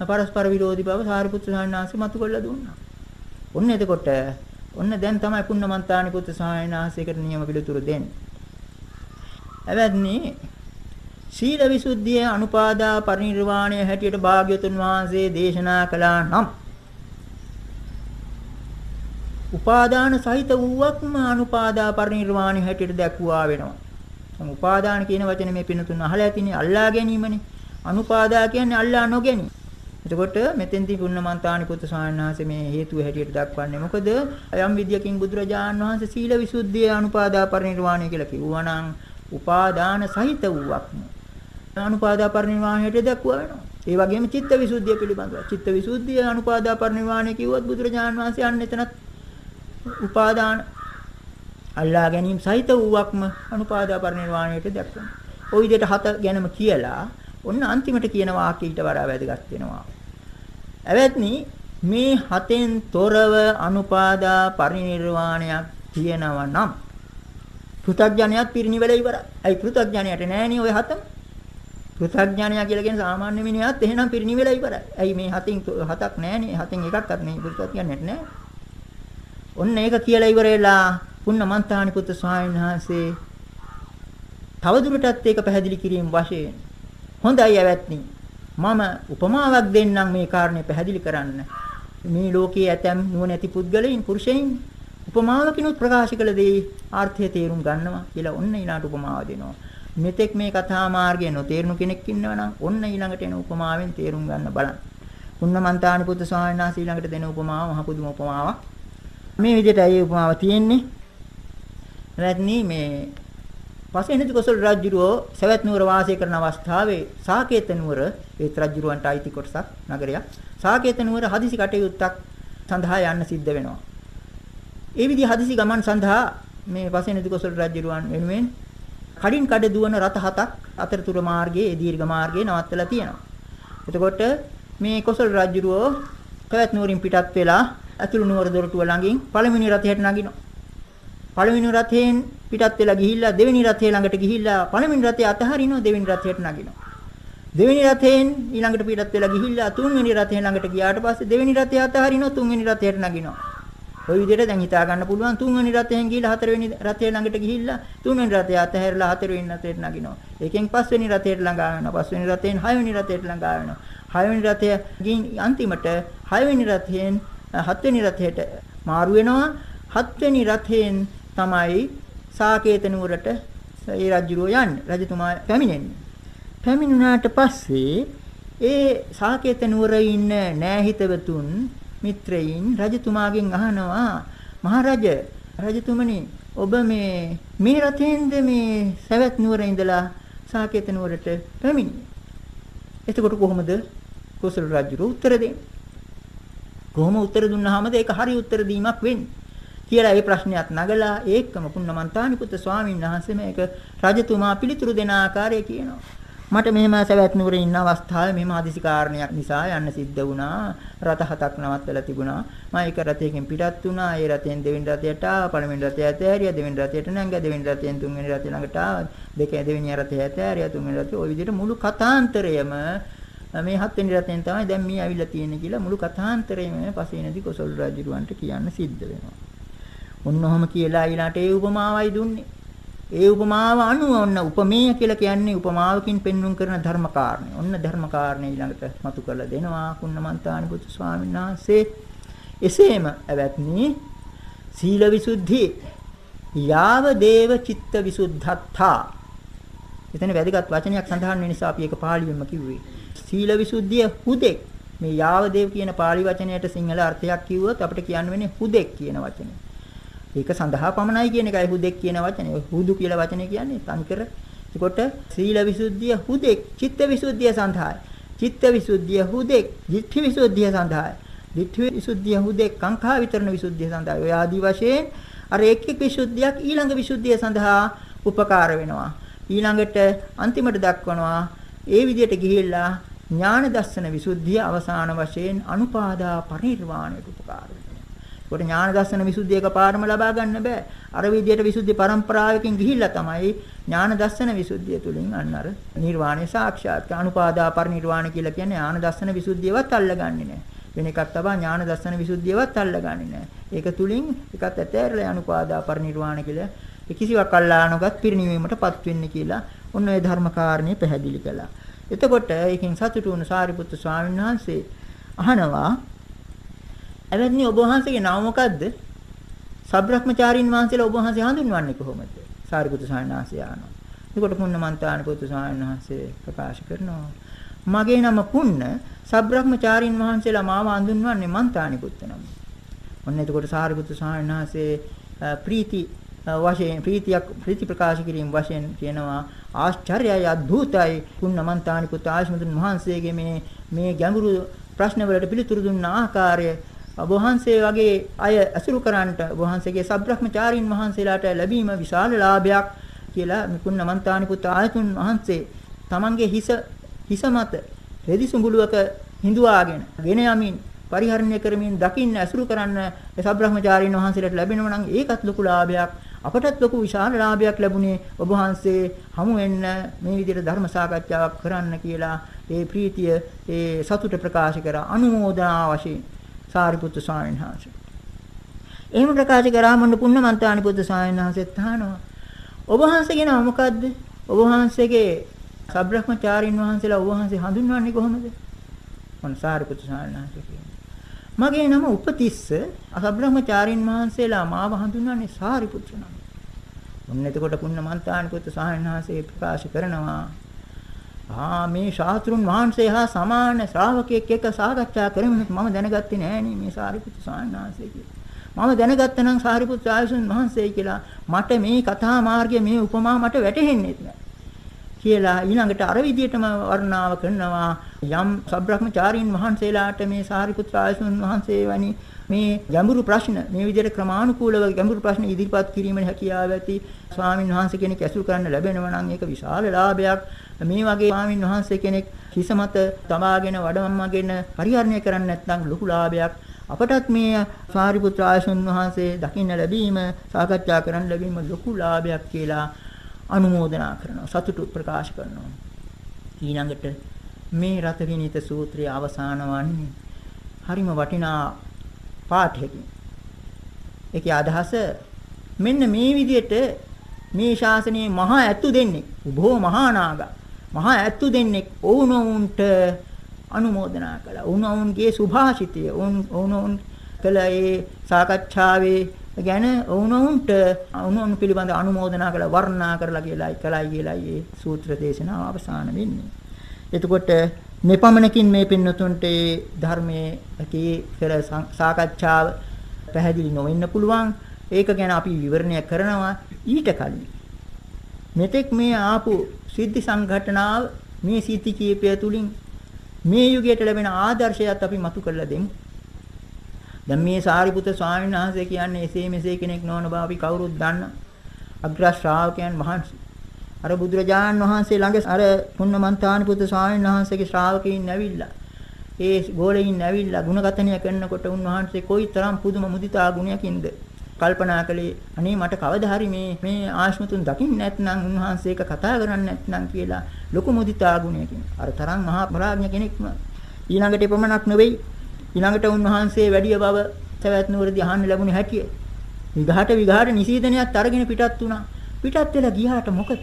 පරස්පර විරෝධී බව සාරිපුත්‍ර සායනාංශ මතු කරලා දුන්නා. ඔන්න එතකොට ඔන්න දැන් තමයි පුන්නමන්තානි පුත්‍ර සායනාංශයකට නියම පිළිතුරු දෙන්නේ. එවැත්නි සීල විසුද්ධිය අනුපාදා පරිනිර්වාණය හැටියට භාග්‍යතුන් වහන්සේ දේශනා කළා නම් උපාදාන සහිත වූවක්ම අනුපාදා පරිනිර්වාණය හැටියට දැක්වුවා වෙනවා. දැන් උපාදාන කියන වචනේ මේ පිනතුන් අහලා ඇතිනේ අල්ලා ගැනීමනේ. අනුපාදා කියන්නේ අල්ලා නොගැනීම. එතකොට මෙතෙන්දී පුන්නමන්තානි පුත්තු ස්වාමීන් වහන්සේ මේ හේතුව හැටියට දක්වන්නේ මොකද? යම් විද්‍යකින් බුදුරජාණන් වහන්සේ සීල විසුද්ධිය අනුපාදා පරිනිර්වාණය කියලා කිව්වා නම් උපාදාන සහිත වූවක්ම අනුපාදා පරිනිර්වාණයට දක්වා වෙනවා. ඒ වගේම චිත්ත විසුද්ධිය පිළිබඳව. චිත්ත විසුද්ධිය අනුපාදා පරිනිර්වාණය කිව්වොත් බුදුරජාණන් වහන්සේ අන්න එතනත් උපාදාන අල්ලා ගැනීම සහිත වූවක්ම අනුපාදා පරිනිර්වාණයට දක්වනවා. ওই විදිහට හත ගැනම කියලා ඔන්න අන්තිමට කියන වාක්‍ය ඊට වඩා වැදගත් වෙනවා. එවත්නි මේ හතෙන් තොරව අනුපාදා පරිනිර්වාණයක් තියෙනවා නම් පෘථග්ජනයත් පිරිනිවෙලා ඉවරයි. අයි පෘථග්ජනයට නෑනේ ওই හතම. පෘථග්ඥානය කියලා කියන සාමාන්‍ය මිනිහත් එහෙනම් පිරිනිවෙලා ඉවරයි. ඇයි මේ හතින් හතක් නැහනේ. හතෙන් එකක්වත් මේ පෘථග්ඥානෙත් නැහැ. ඔන්න ඒක කියලා ඉවර වෙලා පුන්නමන්තානි පුත්තු ස්වාමීන් වහන්සේ තවදුරටත් ඒක පැහැදිලි කිරීම වශයෙන් හොඳයි ඇවැත්නි. මම උපමාවක් දෙන්නම් මේ කාරණේ පැහැදිලි කරන්න. මේ ලෝකයේ ඇතැම් නුවණැති පුද්ගලයන් පුරුෂයන් උපමාවකිනුත් ප්‍රකාශ කළ දේ ආර්ථය තේරුම් ගන්නවා කියලා ඔන්න ඊළාට උපමාව දෙනවා. මෙතෙක් මේ කතා මාර්ගය නොතේරුණු කෙනෙක් ඉන්නවනම් ඔන්න ඊළඟට එන උපමාවෙන් තේරුම් ගන්න බලන්න. පුන්නමන්තානි පුත්තු ස්වාමීන් වහන්සේ ඊළඟට දෙන උපමාව මහ පුදුම උපමාවක්. මේ විදිහට ඒ උපමාව තියෙන්නේ. නැත්නම් මේ පසේනදි කොසල් රජුරෝ සවැත් නුවර වාසය කරන අවස්ථාවේ සාකේත නුවර ඒ රජුරවන්ට අයිති කොටසක් නගරයක්. සාකේත නුවර හදිසි කටයුත්තක් සඳහා යන්න සිද්ධ වෙනවා. ඒ විදිහ හදිසි ගමන් සඳහා මේ පසේනදි කොසල් රජුරවන් වෙනුවෙන් කඩින් කඩ දුවන රථ හතක් අතරතුර මාර්ගයේ ඒ දීර්ඝ මාර්ගයේ නවත්තලා තියෙනවා. එතකොට මේ කොසල් රජුරෝ කවැත් නුවරින් පිටත් වෙලා ඇතුළු නුවර දොරටුව ළඟින් පළවෙනි රථයට නගිනවා. පළවෙනි රථයෙන් පිටත් වෙලා ගිහිල්ලා දෙවෙනි රථය ළඟට ගිහිල්ලා පළවෙනි රථය අතහරිනවා දෙවෙනි රථයට නගිනවා. දෙවෙනි රථයෙන් ඊළඟට පිටත් වෙලා ගිහිල්ලා තුන්වෙනි රථය ළඟට ගියාට පස්සේ දෙවෙනි රථය අතහරිනවා තුන්වෙනි රථයට නගිනවා. ওই විදිහට දැන් හිතා ගන්න පුළුවන් තුන්වෙනි රථයෙන් ගිහිල්ලා හතරවෙනි රථය ළඟට ගිහිල්ලා තුන්වෙනි රථය අතහැරලා හතරවෙනි රථයට නගිනවා. ඒකෙන් පස්වෙනි රථයට ළඟා වෙනවා. පස්වෙනි රථයෙන් හයවෙනි රථයට ළඟා වෙනවා. හයවෙනි රථය ගින් අන්තිමට හයවෙනි රථයෙන් හත්වෙනි රථයට මාරු වෙනවා. හත්වෙනි රථයෙන් තමයි සාකේත නුවරට ඒ රජුරෝ යන්නේ. රජතුමා පැමිණෙන්නේ. පැමිණුණාට පස්සේ ඒ සාකේත නුවරේ ඉන්න නෑහිතවතුන් මිත්‍රයින් රජතුමාගෙන් අහනවා මහරජ රජතුමනි ඔබ මේ මේ රථයෙන්ද මේ සවැත් නුවර ඉඳලා සාකේත නුවරට පැමිණියේ. එතකොට කොහොමද කොසල් රජු උත්තර දෙන්නේ? කොහොම උත්තර දුන්නාමද ඒක හරි උත්තර දීමක් වෙන්නේ? කියලා ඒ ප්‍රශ්නයක් නගලා ඒකම පුන්නමන්තානි පුත්‍ර ස්වාමීන් වහන්සේ මේක රජතුමා පිළිතුරු දෙන ආකාරය කියනවා. මට මෙහෙම සවැත් නුවරේ ඉන්න අවස්ථාවේ මෙහෙම හදිසි කාරණයක් නිසා යන්න සිද්ධ වුණා. රත හතක් නවත්තලා තිබුණා. මම එක රථයකින් පිටත් වුණා. ඒ රථයෙන් දෙවෙනි රථයට ආවා. පළවෙනි රථය ඇතෑරියා. දෙවෙනි රථයට නැංගා. දෙවෙනි රථයෙන් තුන්වෙනි රථය ළඟට ආවා. දෙක දෙවෙනි රථය ඇතෑරියා. තුන්වෙනි රථය ওই විදිහට මුළු කතාන්තරයම මේ හත්වෙනි රතෙන් තමයි දැන් මේ ඇවිල්ලා තියෙන්නේ කියලා මුළු කථාන්තරයම පසේනදී කොසල් රජුරවන්ට කියන්න සිද්ධ වෙනවා. ඔන්නෝම කියලා ඊළාට ඒ උපමාවයි දුන්නේ. ඒ උපමාව අනුව ඔන්න උපමේය කියලා කියන්නේ උපමාවකින් පෙන්වුම් කරන ධර්ම කාරණේ. ඔන්න ධර්ම කාරණේ ඊළඟට මතු කරලා දෙනවා කුණමන්තානි පුතු ස්වාමීන් වහන්සේ. එසේම ඇවැත්නි සීල විසුද්ධි යාව දේව චිත්ත විසුද්ධත්තා. එතන වැදගත් වචනයක් සඳහන් වෙන නිසා අපි ඒක පාලියෙන්ම කිව්වේ. සීල විසුද්ධිය හුදෙක් මේ යාව දේව කියන පාලි වචනයට සිංහල අර්ථයක් කිව්වොත් අපිට කියන්න වෙන්නේ හුදෙක් කියන වචනේ. ඒක සඳහා පමණයි කියන එකයි හුදෙක් කියන වචනේ. හුදු කියලා වචනේ කියන්නේ තනිකර. ඒකොට සීල විසුද්ධිය හුදෙක්, චිත්ත විසුද්ධිය සඳහායි. චිත්ත විසුද්ධිය හුදෙක්, ධිට්ඨි විසුද්ධිය සඳහායි. ධිට්ඨි විසුද්ධිය හුදෙක්, කාංකා විතරණ විසුද්ධිය සඳහායි. ඔය ආදි වශයෙන් අර එක් එක් විසුද්ධියක් ඊළඟ විසුද්ධිය සඳහා උපකාර වෙනවා. ඊළඟට අන්තිමට දක්වනවා ඒ විදිහට ගිහිල්ලා ඥාන දර්ශන විසුද්ධිය අවසාන වශයෙන් අනුපාදා පරිනිර්වාණයට උපකාර වෙනවා. ඒකට ඥාන දර්ශන විසුද්ධිය එකපාරම ලබා ගන්න බෑ. අර විදියට විසුද්ධි පරම්පරාවකින් ගිහිල්ලා තමයි ඥාන දර්ශන විසුද්ධිය තුලින් අන්න අර නිර්වාණය සාක්ෂාත් අනුපාදා පරිනිර්වාණ කියලා කියන්නේ ඥාන දර්ශන විසුද්ධියවත් අල්ලගන්නේ නෑ. වෙන එකක් තමයි ඥාන දර්ශන විසුද්ධියවත් අල්ලගන්නේ නෑ. ඒක තුලින් එකත් ඇතෑරලා අනුපාදා පරිනිර්වාණ කියලා කිසිවක් අල්ලා නොගත් පිරිණිවීමටපත් වෙන්නේ කියලා ඔන්න ඔය ධර්ම කාරණේ පැහැදිලි කළා. එතකොට ඒකෙන් සතුටු වුණු සාරිපුත්තු ස්වාමීන් වහන්සේ අහනවා එවැනි ඔබ වහන්සේගේ නම මොකද්ද? සබ්‍රහ්මචාරින් වහන්සේලා ඔබ වහන්සේ හඳුන්වන්නේ කොහොමද? සාරිපුත්තු ස්වාමීන් වහන්සේ අහනවා. එතකොට පුන්නමන්තාන පුත්තු ස්වාමීන් වහන්සේ ප්‍රකාශ කරනවා. මගේ නම පුන්න සබ්‍රහ්මචාරින් වහන්සේලා මාව හඳුන්වන්නේ මන්තානි පුත්ත නම. ඔන්න එතකොට සාරිපුත්තු ස්වාමීන් වහන්සේ ප්‍රීති වශයෙන් ප්‍රීතියක් ප්‍රීති ප්‍රකාශ කිරීම වශයෙන් කියනවා ආශ්චර්යයි අద్භූතයි පුන්නමන්තානි පුත් ආශ්මතුන් වහන්සේගේ මේ මේ ගැඹුරු ප්‍රශ්න වලට පිළිතුරු දුන්න ආකාරය වහන්සේ වගේ අය අසුරු කරන්නට වහන්සේගේ සබ්‍රහ්මචාරින් වහන්සේලාට ලැබීම විශාල ලාභයක් කියලා මිකුන් නමන්තානි පුත් ආයතුන් වහන්සේ තමන්ගේ හිස හිස මත රෙදි සුඹුලුවක හිඳුවාගෙන ගෙන යමින් පරිහරණය කරමින් දකින්න අසුරු කරන්න සබ්‍රහ්මචාරින් වහන්සේලාට ලැබෙනවා නම් ඒකත් ලොකු ලාභයක්. අපටත් ලොකු විශාල ලාභයක් ලැබුණේ ඔබ වහන්සේ හමු වෙන්න මේ විදිහට ධර්ම සාකච්ඡාවක් කරන්න කියලා ඒ ප්‍රීතිය ඒ සතුට ප්‍රකාශ කර. අනුමෝදනා වශයෙන්. සාරිපුත්තු ස්වාමීන් වහන්සේ. එහෙම ප්‍රකාශ කරාම මොන පුන්නමන්තානි පුත්තු ස්වාමීන් වහන්සේත් අහනවා. ඔබ වහන්සේගේ නම මොකද්ද? ඔබ වහන්සේගේ සබ්‍රහ්මචාරින් වහන්සේලා ඔබ වහන්සේ හඳුන්වන්නේ කොහොමද? මොන සාරිපුත්තු ස්වාමීන් වහන්සේ කියනවා. මගේ නම උපතිස්ස අසබ්‍රහ්මචාරින් වහන්සේලා මාව හඳුන්වන්නේ සාරිපුත්‍ර නම. ඔන්න එතකොට පුන්නමන්තානි පුත්තු ස්වාමීන් වහන්සේ ප්‍රකාශ කරනවා ආ මේ ශාස්ත්‍රුන් වහන්සේ හා සමාන ශ්‍රාවකයෙක් එක්ක සාකච්ඡා කරමින් මම දැනගත්තේ නෑනේ මේ සාරිපුත්තු ස්වාමීන් වහන්සේ කියලා. මම දැනගත්තා නම් සාරිපුත්තු ආයසුන් වහන්සේ කියලා මට මේ කතා මාර්ගයේ මේ උපමා මට වැටහෙන්නේ නැහැ. කියලා ඊළඟට අර විදිහටම වර්ණාව කරනවා යම් සබ්‍රහ්මචාරීන් වහන්සේලාට මේ සාරිපුත්‍ර ආයසුන් වහන්සේ වැනි මේ ගැඹුරු ප්‍රශ්න මේ විදිහට ක්‍රමානුකූලව ගැඹුරු ප්‍රශ්න ඉදිරිපත් කිරීමේ හැකියාව ඇති ස්වාමින් වහන්සේ කෙනෙක් ඇසුරු කරන්න ලැබෙනවා නම් ඒක විශාල ලාභයක් මේ වගේ ස්වාමින් වහන්සේ කෙනෙක් හිස මත තබාගෙන වඩම්මගෙන පරිහරණය කරන්නේ නැත්නම් ලොකු ලාභයක් අපටත් මේ සාරිපුත්‍ර ආයසුන් වහන්සේ දකින්න ලැබීම සාකච්ඡා කරන්න ලැබීම ලොකු ලාභයක් කියලා අනුමෝදනා කරනවා සතුටු ප්‍රකාශ කරනවා. ඊළඟට මේ රත විනීත සූත්‍රයේ අවසාන වන්නේ හරිම වටිනා පාඨයකින්. ඒකේ අදහස මෙන්න මේ විදිහට මේ ශාසනයේ මහා ඇතු දෙන්නේ. උභෝ මහා නාගා මහා ඇත්තු දෙන්නෙක් ඔවුනොවුන්ට අනුමෝදනා කළා. ඔවුනොවුන්ගේ සුභාෂිතය ඔවුනොවුන් කළ ඒ සාකච්ඡාවේ ගැන ඔවුනොවුන්ට ඔවුනොවුන් පිළිබඳ අනුමෝදනා කළ වර්ණනා කරලා කියලායි කලයි කියලායි මේ සූත්‍ර දේශනාව අවසන් වෙන්නේ. එතකොට මෙපමණකින් මේ පින්නතුන්ට ධර්මයේ ඇති කළ සාකච්ඡාව පැහැදිලි නොවෙන්න පුළුවන්. ඒක ගැන අපි විවරණය කරනවා ඊට කලින්. මෙතෙක් මේ ආපු සිද්ධි සංඝටනාව මේ සිද්ධි කීපය තුලින් මේ යුගයට ලැබෙන ආදර්ශයත් අපි මතු කරලා දෙමු. දැන් මේ සාරිපුත්‍ර ස්වාමීන් වහන්සේ කියන්නේ එසේ මෙසේ කෙනෙක් නොවන බව අපි කවුරුත් දන්න අග්‍ර ශ්‍රාවකයන් වහන්සේ. අර බුදුරජාණන් වහන්සේ ළඟ අර පුන්නමන්තානි පුත්‍ර ස්වාමීන් වහන්සේගේ ශ්‍රාවකයින් ඇවිල්ලා ඒ ගෝලෙයින් ඇවිල්ලා ಗುಣගතනය කරනකොට උන්වහන්සේ කොයිතරම් පුදුම මුදිතා ගුණයකින්ද කල්පනා කළේ අනේ මට කවදා හරි මේ මේ ආශ්මතුන් දකින්න නැත්නම් උන්වහන්සේක කතා කරන්නේ නැත්නම් කියලා ලොකු මුදිතා ගුණයකින්. අර තරම් මහා ප්‍රඥා කෙනෙක්ම ඊළඟට එපමණක් නෙවෙයි ඊළඟට උන්වහන්සේ වැඩි බව තවත් නුවරදී අහන්න ලැබුණේ හැටිය. විඝාට විඝාට නිසීදනයත් අරගෙන පිටත් වුණා. පිටත් වෙලා ගියාට මොකද?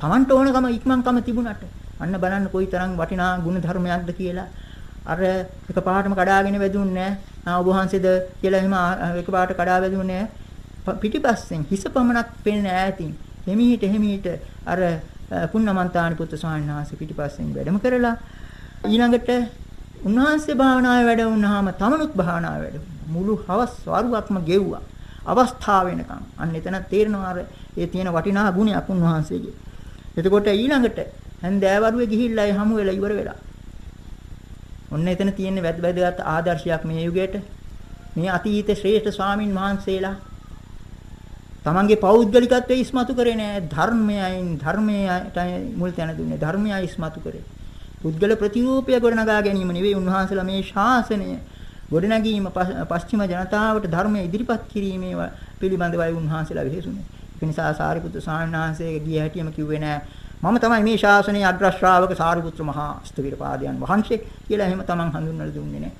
Tamanට ඕනකම ඉක්මන්කම තිබුණාට. අන්න බලන්න කොයිතරම් වටිනා ගුණ ධර්මයක්ද කියලා. අර එක පාටම කඩාගෙන වැදුන්නේ නැහැ. ඔබ වහන්සේද කියලා එහෙම එක පාට කඩා වැදුන්නේ පිටිපස්සෙන් හිස පමණක් පෙනෙන ඈතින් එමිහිට එමිහිට අර පුන්නමන්තානි පුත්තු ස්වාමීන් වහන්සේ පිටිපස්සෙන් වැඩම කරලා ඊළඟට උන්වහන්සේ භාවනාවේ වැඩ වුණාම තමනුත් භාවනාවේ වැඩ මුළු හවස් වරුවක්ම ගෙව්වා. අවස්ථාව වෙනකම්. අන්න එතන තේරෙනවා අර ඒ තියෙන වටිනා ගුණයක් උන්වහන්සේගේ. එතකොට ඊළඟට හැන්දෑවරුවේ ගිහිල්ලා ඒ හමු වෙලා ඉවර වෙලා. ඔන්න එතන තියෙන වැදගත් ආදර්ශයක් මේ යුගයට. මේ අතීත ශ්‍රේෂ්ඨ ස්වාමින් වහන්සේලා තමන්ගේ පෞද්ගලිකත්වයේ ඉස්මතු කරේ නෑ ධර්මයයින් ධර්මයට මුල් තැන දුන්නේ ධර්මයයි ඉස්මතු කරේ. පුද්ගල ප්‍රතිරූපය ගොඩනගා ගැනීම නෙවෙයි උන්වහන්සේලා මේ ශාසනය ගොඩනැගීම පශ්චිම ජනතාවට ධර්මය ඉදිරිපත් කිරීමේ පිළිබඳවයි උන්වහන්සේලා වෙහෙසුනේ. ඒ නිසා සාරිපුත්‍ර ස්වාමීන් වහන්සේ ගිය හැටිම කිව්වේ නෑ මම තමයි මේ ශාසනයේ අග්‍ර ශ්‍රාවක සාරිපුත්‍ර මහා ස්තවිර පාදයන් වහන්සේ කියලා එහෙම තමන් හඳුන්වලා දුන්නේ නෑ.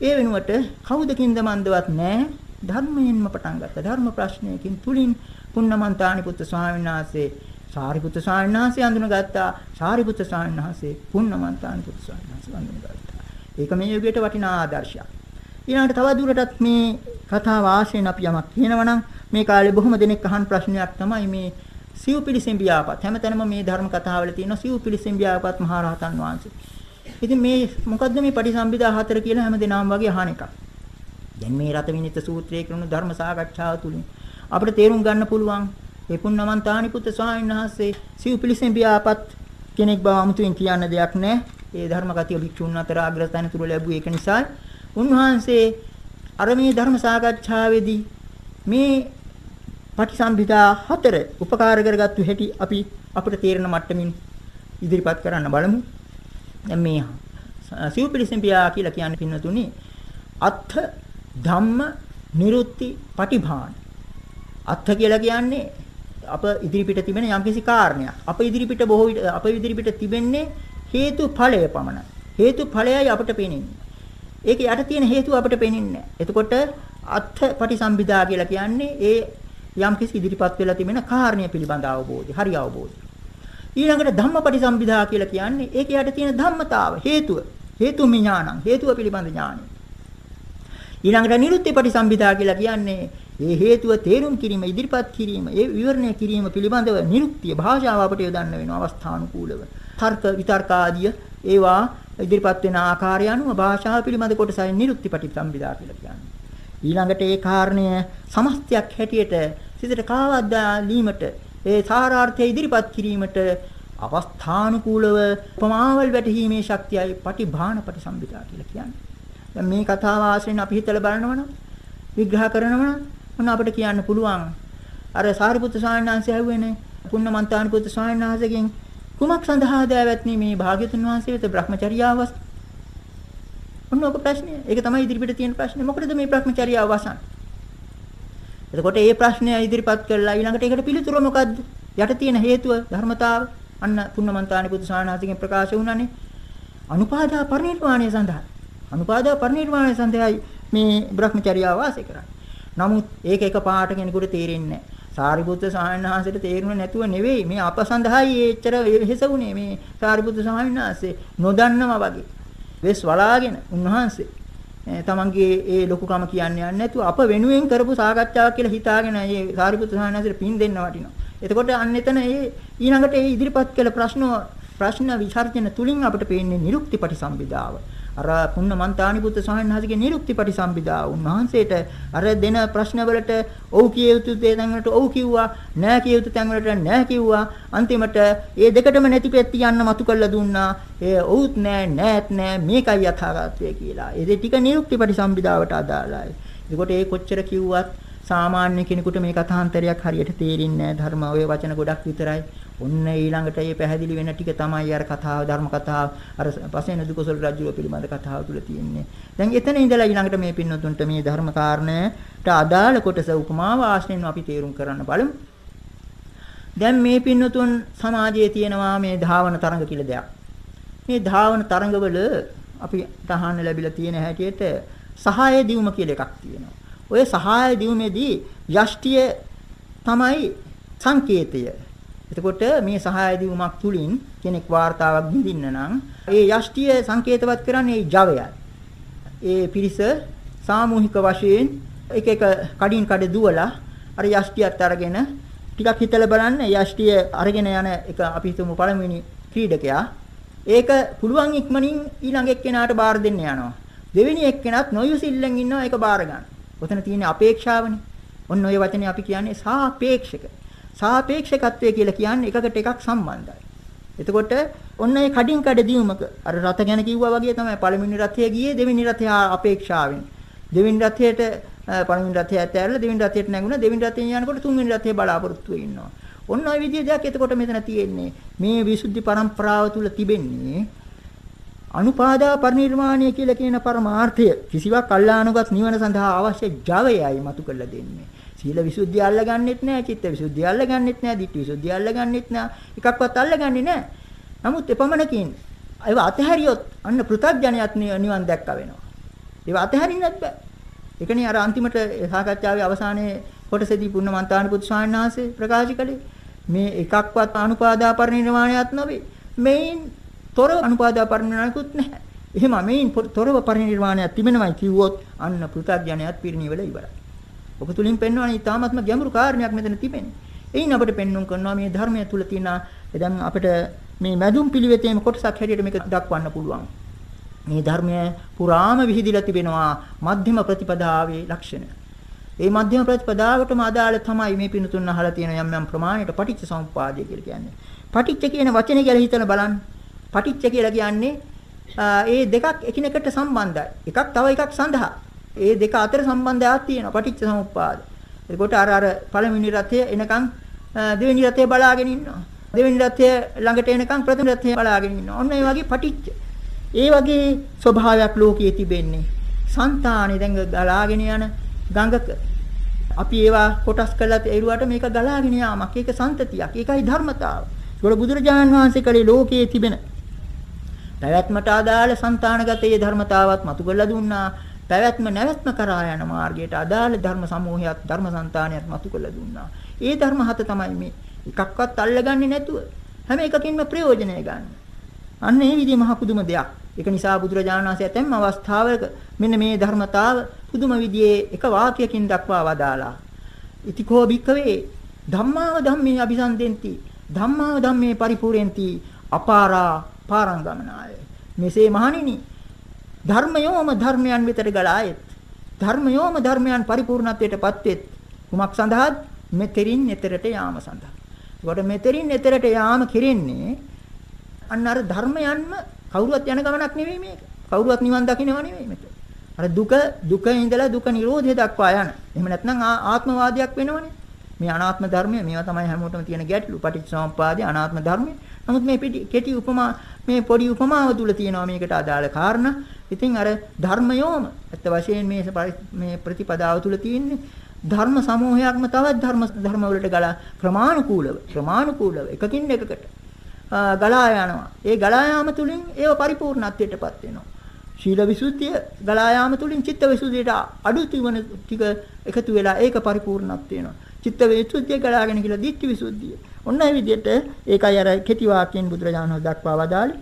ඒ වෙනුවට කවුද කින්දමන්දවත් නෑ ධර්මයෙන්ම පටන් ගත්තා. ධර්ම ප්‍රශ්නයකින් තුලින් පුන්නමන්තානි පුත්‍ර ස්වාමීන් වහන්සේ සාරිපුත්‍ර ස්වාමීන් වහන්සේ හඳුනගත්තා. සාරිපුත්‍ර ස්වාමීන් වහන්සේ පුන්නමන්තානි පුත්‍ර ස්වාමීන් වහන්සේ හඳුනගත්තා. ඒක මේ යුගයට වටිනා ආදර්ශයක්. ඊළඟට තව දුරටත් මේ කතාව ආශයෙන් අපි යමක් කියනවා නම් මේ කාලේ බොහොම දෙනෙක් අහන ප්‍රශ්නයක් තමයි මේ සිව් පිළිසෙම්බියාපත් හැමතැනම මේ ධර්ම කතාවල තියෙන සිව් පිළිසෙම්බියාපත් මහරහතන් වහන්සේ. ඉතින් මේ මොකද්ද මේ පටිසම්භිදා හතර කියලා හැමදෙනාම වගේ අහන එකක්. දැන් මේ රත විනිත සූත්‍රයේ කරන ධර්ම සාකච්ඡාව තුලින් අපිට තේරුම් ගන්න පුළුවන් ඒ පුන්නමන්තානි පුත්‍ර ස්වාමීන් වහන්සේ සිව් පිළිසෙම්බියාපත් කෙනෙක් බව 아무තුන් කියන්න දෙයක් නැහැ. ඒ ධර්ම කතිය භික්ෂුන් අතර අග්‍රස්ථාන තුල ලැබුවේ ඒක නිසා උන්වහන්සේ අර මේ ධර්ම සාකච්ඡාවේදී මේ පටිසම්භිදා හතර උපකාර කරගත්තු හැටි අපි අපිට තේරෙන මට්ටමින් ඉදිරිපත් කරන්න බලමු. දැන් මේ සිව්පිලිසෙම්පියා කියලා කියන්නේ පින්නතුනි අත්ථ ධම්ම නිරුත්ති පටිභාන. අත්ථ කියලා කියන්නේ අප ඉදිරිපිට තිබෙන යම්කිසි කාරණයක්. අප ඉදිරිපිට බොහෝ විට අප ඉදිරිපිට තිබෙන්නේ හේතු ඵලය පමණයි. හේතු ඵලයයි අපට පේන්නේ. ඒක යට තියෙන හේතුව අපට පේන්නේ නැහැ. එතකොට අත්ථ පටිසම්භිදා කියලා කියන්නේ ඒ යම් කිසි ඉදිරිපත් වෙලා තිබෙන කාරණිය පිළිබඳ අවබෝධය, හරි අවබෝධය. ඊළඟට ධම්මපටිසම්භිදා කියලා කියන්නේ ඒක යට තියෙන ධම්මතාව, හේතුව, හේතු විඥානං, හේතුව පිළිබඳ ඥානය. ඊළඟට නිරුත්තිපටිසම්භිදා කියලා කියන්නේ ඒ හේතුව තේරුම් කිරීම, ඉදිරිපත් කිරීම, ඒ විවරණය කිරීම පිළිබඳව නිරුක්තිය භාෂාව අපට යොදන්න වෙනවා අවස්ථානුකූලව. තර්ක විතර්ක ආදිය ඒවා ඉදිරිපත් වෙන ආකාරය අනුව භාෂාව පිළිබඳ කොටසයි නිරුක්තිපටිසම්භිදා කියලා කියන්නේ. ඊළඟට ඒ කාරණය සමස්තයක් හැටියට සිතට කාවද්දාලීමට ඒ සාරාර්ථය ඉදිරිපත් කිරීමට අවස්ථානුකූලව උපමාවල් වැටහීමේ ශක්තියයි පටිභාන පටිසම්භිදා කියලා කියන්නේ. දැන් මේ කතාව ආශ්‍රයෙන් අපි හිතලා බලනවනම් විග්‍රහ කරනවනම් මොන අපිට කියන්න පුළුවන්. අර සාරිපුත්‍ර ස්වාමීන් වහන්සේ ඇහුවේනේ පුන්නමන්තානිපුත්‍ර ස්වාමීන් වහන්සේගෙන් කුමක් සඳහාද ඇවැත්නි මේ භාග්‍යතුන් වහන්සේ වෙත Brahmacharyaව ඔන්න ඔක ප්‍රශ්නය. ඒක තමයි ඉදිරිපිට තියෙන ප්‍රශ්නේ. මොකටද මේ Brahmacharyaව වසන්නේ? එතකොට මේ ප්‍රශ්නය ඉදිරිපත් කරලා ඊළඟට ඒකට පිළිතුර මොකද්ද? යට තියෙන හේතුව ධර්මතාව අන්න පුන්නමන්තානි බුදු සානාසිකෙන් ප්‍රකාශ වුණානේ. අනුපාදා පරිනිර්වාණය සඳහා. අනුපාදා පරිනිර්වාණය සඳහායි මේ Brahmacharya වාසය කරන්නේ. නමුත් ඒක එක පාට කෙනෙකුට තේරෙන්නේ නැහැ. සාරිපුත්‍ර ස්වාමීන් වහන්සේට තේරුනේ නැතුව නෙවෙයි මේ අප සඳහායි එච්චර වෙහෙසුනේ මේ සාරිපුත්‍ර ස්වාමීන් වහන්සේ නොදන්නවා වගේ. වෙස් වලාගෙන උන්වහන්සේ තමන්ගේ ඒ ලොකුකම කියන්නේ යන්නේ නැතුව අප වෙනුවෙන් කරපු සාකච්ඡාවක් කියලා හිතාගෙන මේ සාරිපුත්‍ර සාහනහසට පින් දෙන්න වටිනවා. එතකොට අන්න එතන ඒ ඊළඟට ඒ ඉදිරිපත් කළ ප්‍රශ්න ප්‍රශ්න විචාර්ජන තුලින් අපිට පේන්නේ නිරුක්තිපටි සම්බිදාව. අර පුන්න මන්තානි පුත්‍ර ස්වාමීන් වහන්සේගේ නිරුක්තිපටි සම්බිදා උන්වහන්සේට අර දෙන ප්‍රශ්නවලට ඔව් කිය යුතු දේ තැන්වලට ඔව් කිව්වා නෑ කිය යුතු තැන්වලට නෑ කිව්වා. අන්තිමට ඒ දෙකටම නැති පෙත්ති යන්න මතු කළා දුන්නා. ඒ ඔව්ත් නෑ නෑත් නෑ මේකයි යථාර්ථය කියලා. ඒ දෙ ටික නිරුක්තිපටි සම්බිදාවට අදාළයි. එතකොට ඒ කොච්චර කිව්වත් සාමාන්‍ය කෙනෙකුට මේ කථාන්තරයක් හරියට තේරෙන්නේ නැහැ ධර්ම ඔය වචන ගොඩක් විතරයි. ඔන්න ඊළඟට මේ පැහැදිලි වෙන ටික තමයි අර කතාව ධර්ම කතාව අර පසේන දුකසල් රජුව පිළිබඳ කතාව තුල තියෙන්නේ. දැන් එතන ඉඳලා ඊළඟට මේ පින්නතුන්ට මේ ධර්ම කාරණයට අදාළ කොටස උපමාව ආශ්‍රයෙන් අපි තේරුම් කරන්න බලමු. දැන් මේ පින්නතුන් සමාජයේ තියෙනවා මේ ධාවන තරඟ කියලා දෙයක්. මේ ධාවන තරඟවල අපි තහන්න ලැබිලා තියෙන හැටියට සහාය දියුම කියලා එකක් තියෙනවා. ඔය සහාය දියුමේදී යෂ්ටිය තමයි සංකේතය. එතකොට මේ සහාය දීවුමක් තුලින් කෙනෙක් වார்த்தාවක් බිඳින්න නම් ඒ යෂ්ටිය සංකේතවත් කරන්නේ ඒ ජවයයි. ඒ පිරිස සාමූහික වශයෙන් එක එක කඩින් කඩ දුවලා අර යෂ්ටියත් අරගෙන ටිකක් හිතලා බලන්න යෂ්ටිය අරගෙන යන එක අපි හිතමු පළමුවෙනි ක්‍රීඩකයා ඒක පුළුවන් ඉක්මනින් ඊළඟ එක්කෙනාට බාර දෙන්න යනවා. දෙවෙනි එක්කෙනත් නොයුසිල්ලෙන් ඉන්නවා ඒක බාර ගන්න. ඔතන තියෙන අපේක්ෂාවනේ. ඔන්න ඔය වචනේ අපි කියන්නේ සාපේක්ෂක. සාපේක්ෂකත්වය කියලා කියන්නේ එකකට එකක් සම්බන්ධයි. එතකොට ඔන්න ඒ කඩින් කඩ දියුමක අර රත ගැන කිව්වා වගේ තමයි පළවෙනි රථය ගියේ දෙවෙනි රථය අපේක්ෂාවෙන්. දෙවෙනි රථයට පළවෙනි රථය ඇතැරලා දෙවෙනි රථයට නැගුණා දෙවෙනි රථයෙන් යනකොට තුන්වෙනි රථය බලාපොරොත්තු වෙන්නවා. ඔන්න ඔය විදිහේ දෙයක් එතකොට මෙතන තියෙන්නේ. මේ විසුද්ධි පරම්පරාව තුල තිබෙන්නේ අනුපාදා පරිනිර්වාණය කියලා කියන පරමාර්ථය කිසිවක් අල්ලානුගත් නිවන සඳහා අවශ්‍ය ජවයයි මතු කරලා දෙන්නේ. සීල විසුද්ධිය අල්ලගන්නෙත් නෑ, චිත්ත විසුද්ධිය අල්ලගන්නෙත් නෑ, ditthi විසුද්ධිය අල්ලගන්නෙත් නෑ. එකක්වත් අල්ලගන්නේ නෑ. නමුත් එපමණකින් ඒව අතහැරියොත් අන්න පෘථග්ජනයත් නිවන් දැක්ක වෙනවා. ඒව අතහැරින්නත් බෑ. ඒකනේ අර අන්තිමට සාකච්ඡාවේ අවසානයේ කොටසදී පුන්නමන්තානිපුත් ස්වාමීන් වහන්සේ ප්‍රකාශ කළේ මේ එකක්වත් අනුපාදා පරිනිර්වාණයක් නොවේ. මේන් තොර අනුපාදා පරිනිර්වාණයකුත් නැහැ. එහෙම මේන් තොරව පරිනිර්වාණයක් තිබෙනවයි කිව්වොත් අන්න පෘථග්ජනයත් පිරිනිවල ඉවරයි. ඔබ තුලින් පෙන්වන්නේ ඊටාත්ම ගැඹුරු කාරණයක් මෙතන තිබෙන්නේ. එයින් අපිට පෙන්වුම් කරනවා මේ ධර්මය තුල තියෙන දැන් අපිට මේ මැදුම් පිළිවෙතේම කොටසක් හැටියට මේක දක්වන්න පුළුවන්. මේ ධර්මය පුරාම විහිදිලා තිබෙනවා මධ්‍යම ප්‍රතිපදාවේ ලක්ෂණ. ඒ මධ්‍යම ප්‍රතිපදාවටම අදාළ තමයි මේ පිනුතුන් අහලා තියෙන යම් යම් ප්‍රමාණයට පටිච්ච සමුප්පාදය කියලා කියන්නේ. පටිච්ච කියන වචනේ කියලා හිතලා බලන්න. පටිච්ච කියලා කියන්නේ ඒ දෙකක් එකිනෙකට සම්බන්ධයි. එකක් තව එකක් සඳහා. ඒ දෙක අතර සම්බන්ධයක් තියෙනවා. පටිච්ච සමුප්පාද. එතකොට අර අර පළවෙනි රතේ එනකන් දෙවෙනි රතේ බලාගෙන ඉන්නවා. දෙවෙනි රතේ ළඟට එනකන් ප්‍රථම රතේ බලාගෙන ඉන්නවා. ඔන්න ඒ වගේ පටිච්ච. ඒ වගේ ස්වභාවයක් ලෝකයේ තිබෙන්නේ. సంతානෙ දැන් ගලාගෙන යන ගඟක අපි ඒවා කොටස් කරලා එරුවට මේක ගලාගෙන යාමක්. ඒක සම්තතියක්. ඒකයි ධර්මතාව. ඒගොල්ල බුදුරජාණන් වහන්සේ කලේ ලෝකයේ තිබෙන පැවැත්මට අදාළ సంతానගතයේ ධර්මතාවත් මතු කරලා දුන්නා. පැවැත්ම නැවැත්ම කරා යන මාර්ගයට අදාළ ධර්ම සමූහයක් ධර්ම సంతානයක් මතු කළ දුන්නා. ඒ ධර්ම හත තමයි මේ එකක්වත් අල්ලගන්නේ නැතුව හැම එකකින්ම ප්‍රයෝජනය ගන්න. අන්න ඒ විදිහේ මහ පුදුම දෙයක්. ඒක නිසා බුදුරජාණන් වහන්සේ ඇතැම් අවස්ථාවක මෙන්න මේ ධර්මතාව පුදුම විදිහේ එක වාක්‍යයකින් දක්වා වදාලා. ඉතිකෝ භික්කවේ ධම්මාව ධම්මේ අபிසන්දෙන්ති ධම්මාව ධම්මේ පරිපූර්ණෙන්ති අපාරා පාරංගමනාය. මෙසේ මහණෙනි ධර්මයෝම ධර්මයන් වෙතට ගලායෙත් ධර්මයෝම ධර්මයන් පරිපූර්ණත්වයටපත් වෙත් කුමක් සඳහාද මෙතරින් එතරට යාම සඳහා. ඒකට මෙතරින් එතරට යාම කෙරෙන්නේ අන්න අර ධර්මයන්ම කවුරුවත් යන ගමනක් නෙවෙයි මේක. කවුරුවත් නිවන් දකින්නව නෙවෙයි මෙතන. අර දුක දුක ඉඳලා දුක නිරෝධය දක්වා යන. එහෙම නැත්නම් ආත්මවාදයක් වෙනවනේ. මේ අනාත්ම ධර්මය මේවා තමයි හැමෝටම තියෙන ගැටලු. පටිච්චසමුප්පාදේ අනාත්ම ධර්මය. නමුත් මේ කෙටි උපමා මේ පොඩි උපමාව තුල තියෙනවා මේකට අදාළ කාරණා. ඉතින් අර ධර්මයෝම ඇත්ත වශයෙන් මේ මේ ප්‍රතිපදාව තුල තියෙන්නේ ධර්ම සමූහයක්ම තවත් ධර්ම ධර්ම වලට ගලා ක්‍රමානුකූලව ක්‍රමානුකූලව එකකින් එකකට ගලා යනවා. ඒ ගලා යාම තුලින් ඒව පරිපූර්ණත්වයටපත් වෙනවා. ශීල විසුද්ධිය ගලා යාම තුලින් චිත්ත විසුද්ධියට අඩු තිබෙන ටික එකතු වෙලා ඒක පරිපූර්ණත් වෙනවා. චිත්ත විසුද්ධිය ගලාගෙන කියලා දිට්ඨි විසුද්ධිය. ඔන්න ඒ විදිහට ඒකයි අර කෙටි වාක්‍යයෙන් බුදුරජාණන් දක්වා වදාළේ.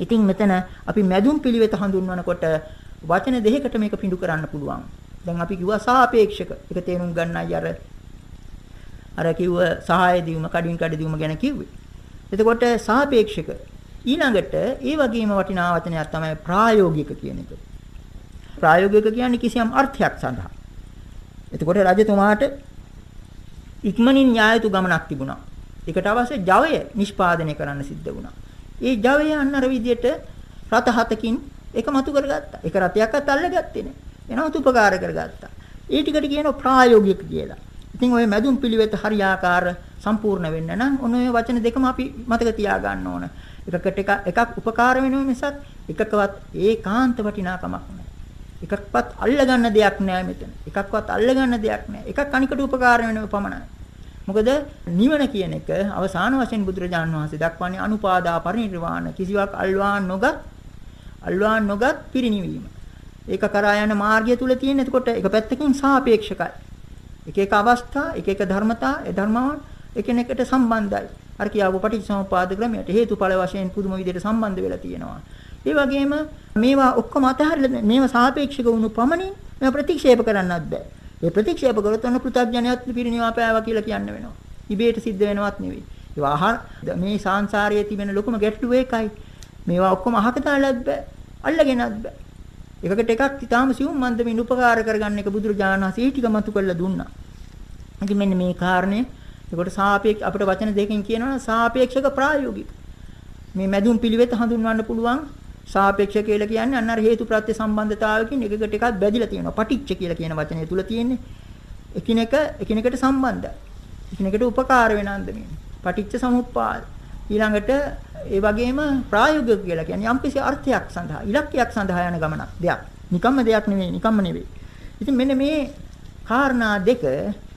ඉතින් මෙතන අපි මැදුම් පිළිවෙත හඳුන්වනකොට වචන දෙකකට මේක පිඬු කරන්න පුළුවන්. දැන් අපි කිව්වා සාපේක්ෂක. ඒක තේරුම් ගන්නයි අර අර කිව්ව සහාය දීම, කඩින් කඩ දීම ගැන කිව්වේ. එතකොට සාපේක්ෂක ඊළඟට ඒ වගේම වටිනා වචනයක් තමයි ප්‍රායෝගික කියන එක. ප්‍රායෝගික කියන්නේ කිසියම් අර්ථයක් සඳහා. එතකොට රජතුමාට ඉක්මනින් න්‍යායතු ගමනක් තිබුණා. ඒකට අවශ්‍ය ජවය නිෂ්පාදනය කරන්න සිද්ධ වුණා. ඒ ජවය අන්න අර විදියට රත හතකින් එක මතු කරගත්තා. එක රතයක්වත් අල්ලගත්තේ නෑ. එනමුත් උපකාර කරගත්තා. ඒ ටිකට කියනවා ප්‍රායෝගික කියලා. ඉතින් ওই මැදුම් පිළිවෙත හරියාකාර සම්පූර්ණ වෙන්න නම් ඔන්න ඔය වචන දෙකම අපි මතක තියාගන්න ඕන. එකකට එක එකක් උපකාර වෙනවා මිසක් එකකවත් ඒකාන්ත වටිනාකමක් නැහැ. එකක්වත් අල්ලගන්න දෙයක් නෑ මෙතන. එකක්වත් අල්ලගන්න දෙයක් නෑ. එකක් අනිකට උපකාර වෙනව පමණයි. මොකද නිවන කියන එක අවසාන වශයෙන් බුදුරජාන් වහන්සේ දක්වන්නේ අනුපාදා පරිනිර්වාණ කිසිවක් අල්වා නොගත් අල්වා නොගත් පිරිණිවීම. ඒක කරා යන මාර්ගය තුල තියෙන එතකොට එක පැත්තකින් සාපේක්ෂකයි. එක එක අවස්ථා, එක එක ධර්මතා, ඒ ධර්මයන් එකිනෙකට සම්බන්ධයි. අර කියාවු පටිච්චසමුපාද ක්‍රමයට හේතුඵල වශයෙන් පුදුම විදිහට සම්බන්ධ වෙලා තියෙනවා. ඒ වගේම මේවා ඔක්කොම අතහැරලා මේවා සාපේක්ෂක වුණු පමණින් මේවා ප්‍රතික්ෂේප කරන්නත් බෑ. ඒ ප්‍රතික්ෂේප කරොත් ඔන්න පෘථග්ජනයත් පිරිනිවා පෑවා කියලා කියන්න වෙනවා. ඉබේට සිද්ධ වෙනවත් නෙවෙයි. ඒවා අහ මේ සංසාරයේ තිබෙන ලොකුම ගැටලුව ඒකයි. මේවා ඔක්කොම අහක දාලත් බෑ. අල්ලගෙනත් බෑ. එකකට එකක් ඊටාම සිවුම් මන්දමින් උපකාර කරගන්න එක බුදුරජාණන් වහන්සේ ටික මතු කරලා දුන්නා. ඉතින් මෙන්න මේ කාරණය ඒකට සාපේක්ෂ අපිට වචන දෙකකින් කියනවා සාපේක්ෂක ප්‍රායෝගික. මේ මැදුම් පිළිවෙත හඳුන්වන්න පුළුවන් සාපේක්ෂ කියලා කියන්නේ අන්න අර හේතු ප්‍රත්‍ය සම්බන්ධතාවයකින් එකකට එකක් බැඳිලා තියෙනවා. පටිච්ච කියලා කියන වචනේ තුල තියෙන්නේ. එකිනෙක එකිනෙකට සම්බන්ධයි. එකිනෙකට උපකාර වෙන අන්දමින්. පටිච්ච සමුප්පාද. ඊළඟට ඒ වගේම ප්‍රායෝගික කියලා කියන්නේ යම්කිසි අර්ථයක් සඳහා ඉලක්කයක් සඳහා යන ගමනක් දෙයක්. නිකම්ම දෙයක් නෙවෙයි, නිකම්ම නෙවෙයි. ඉතින් මෙන්න මේ කාරණා දෙක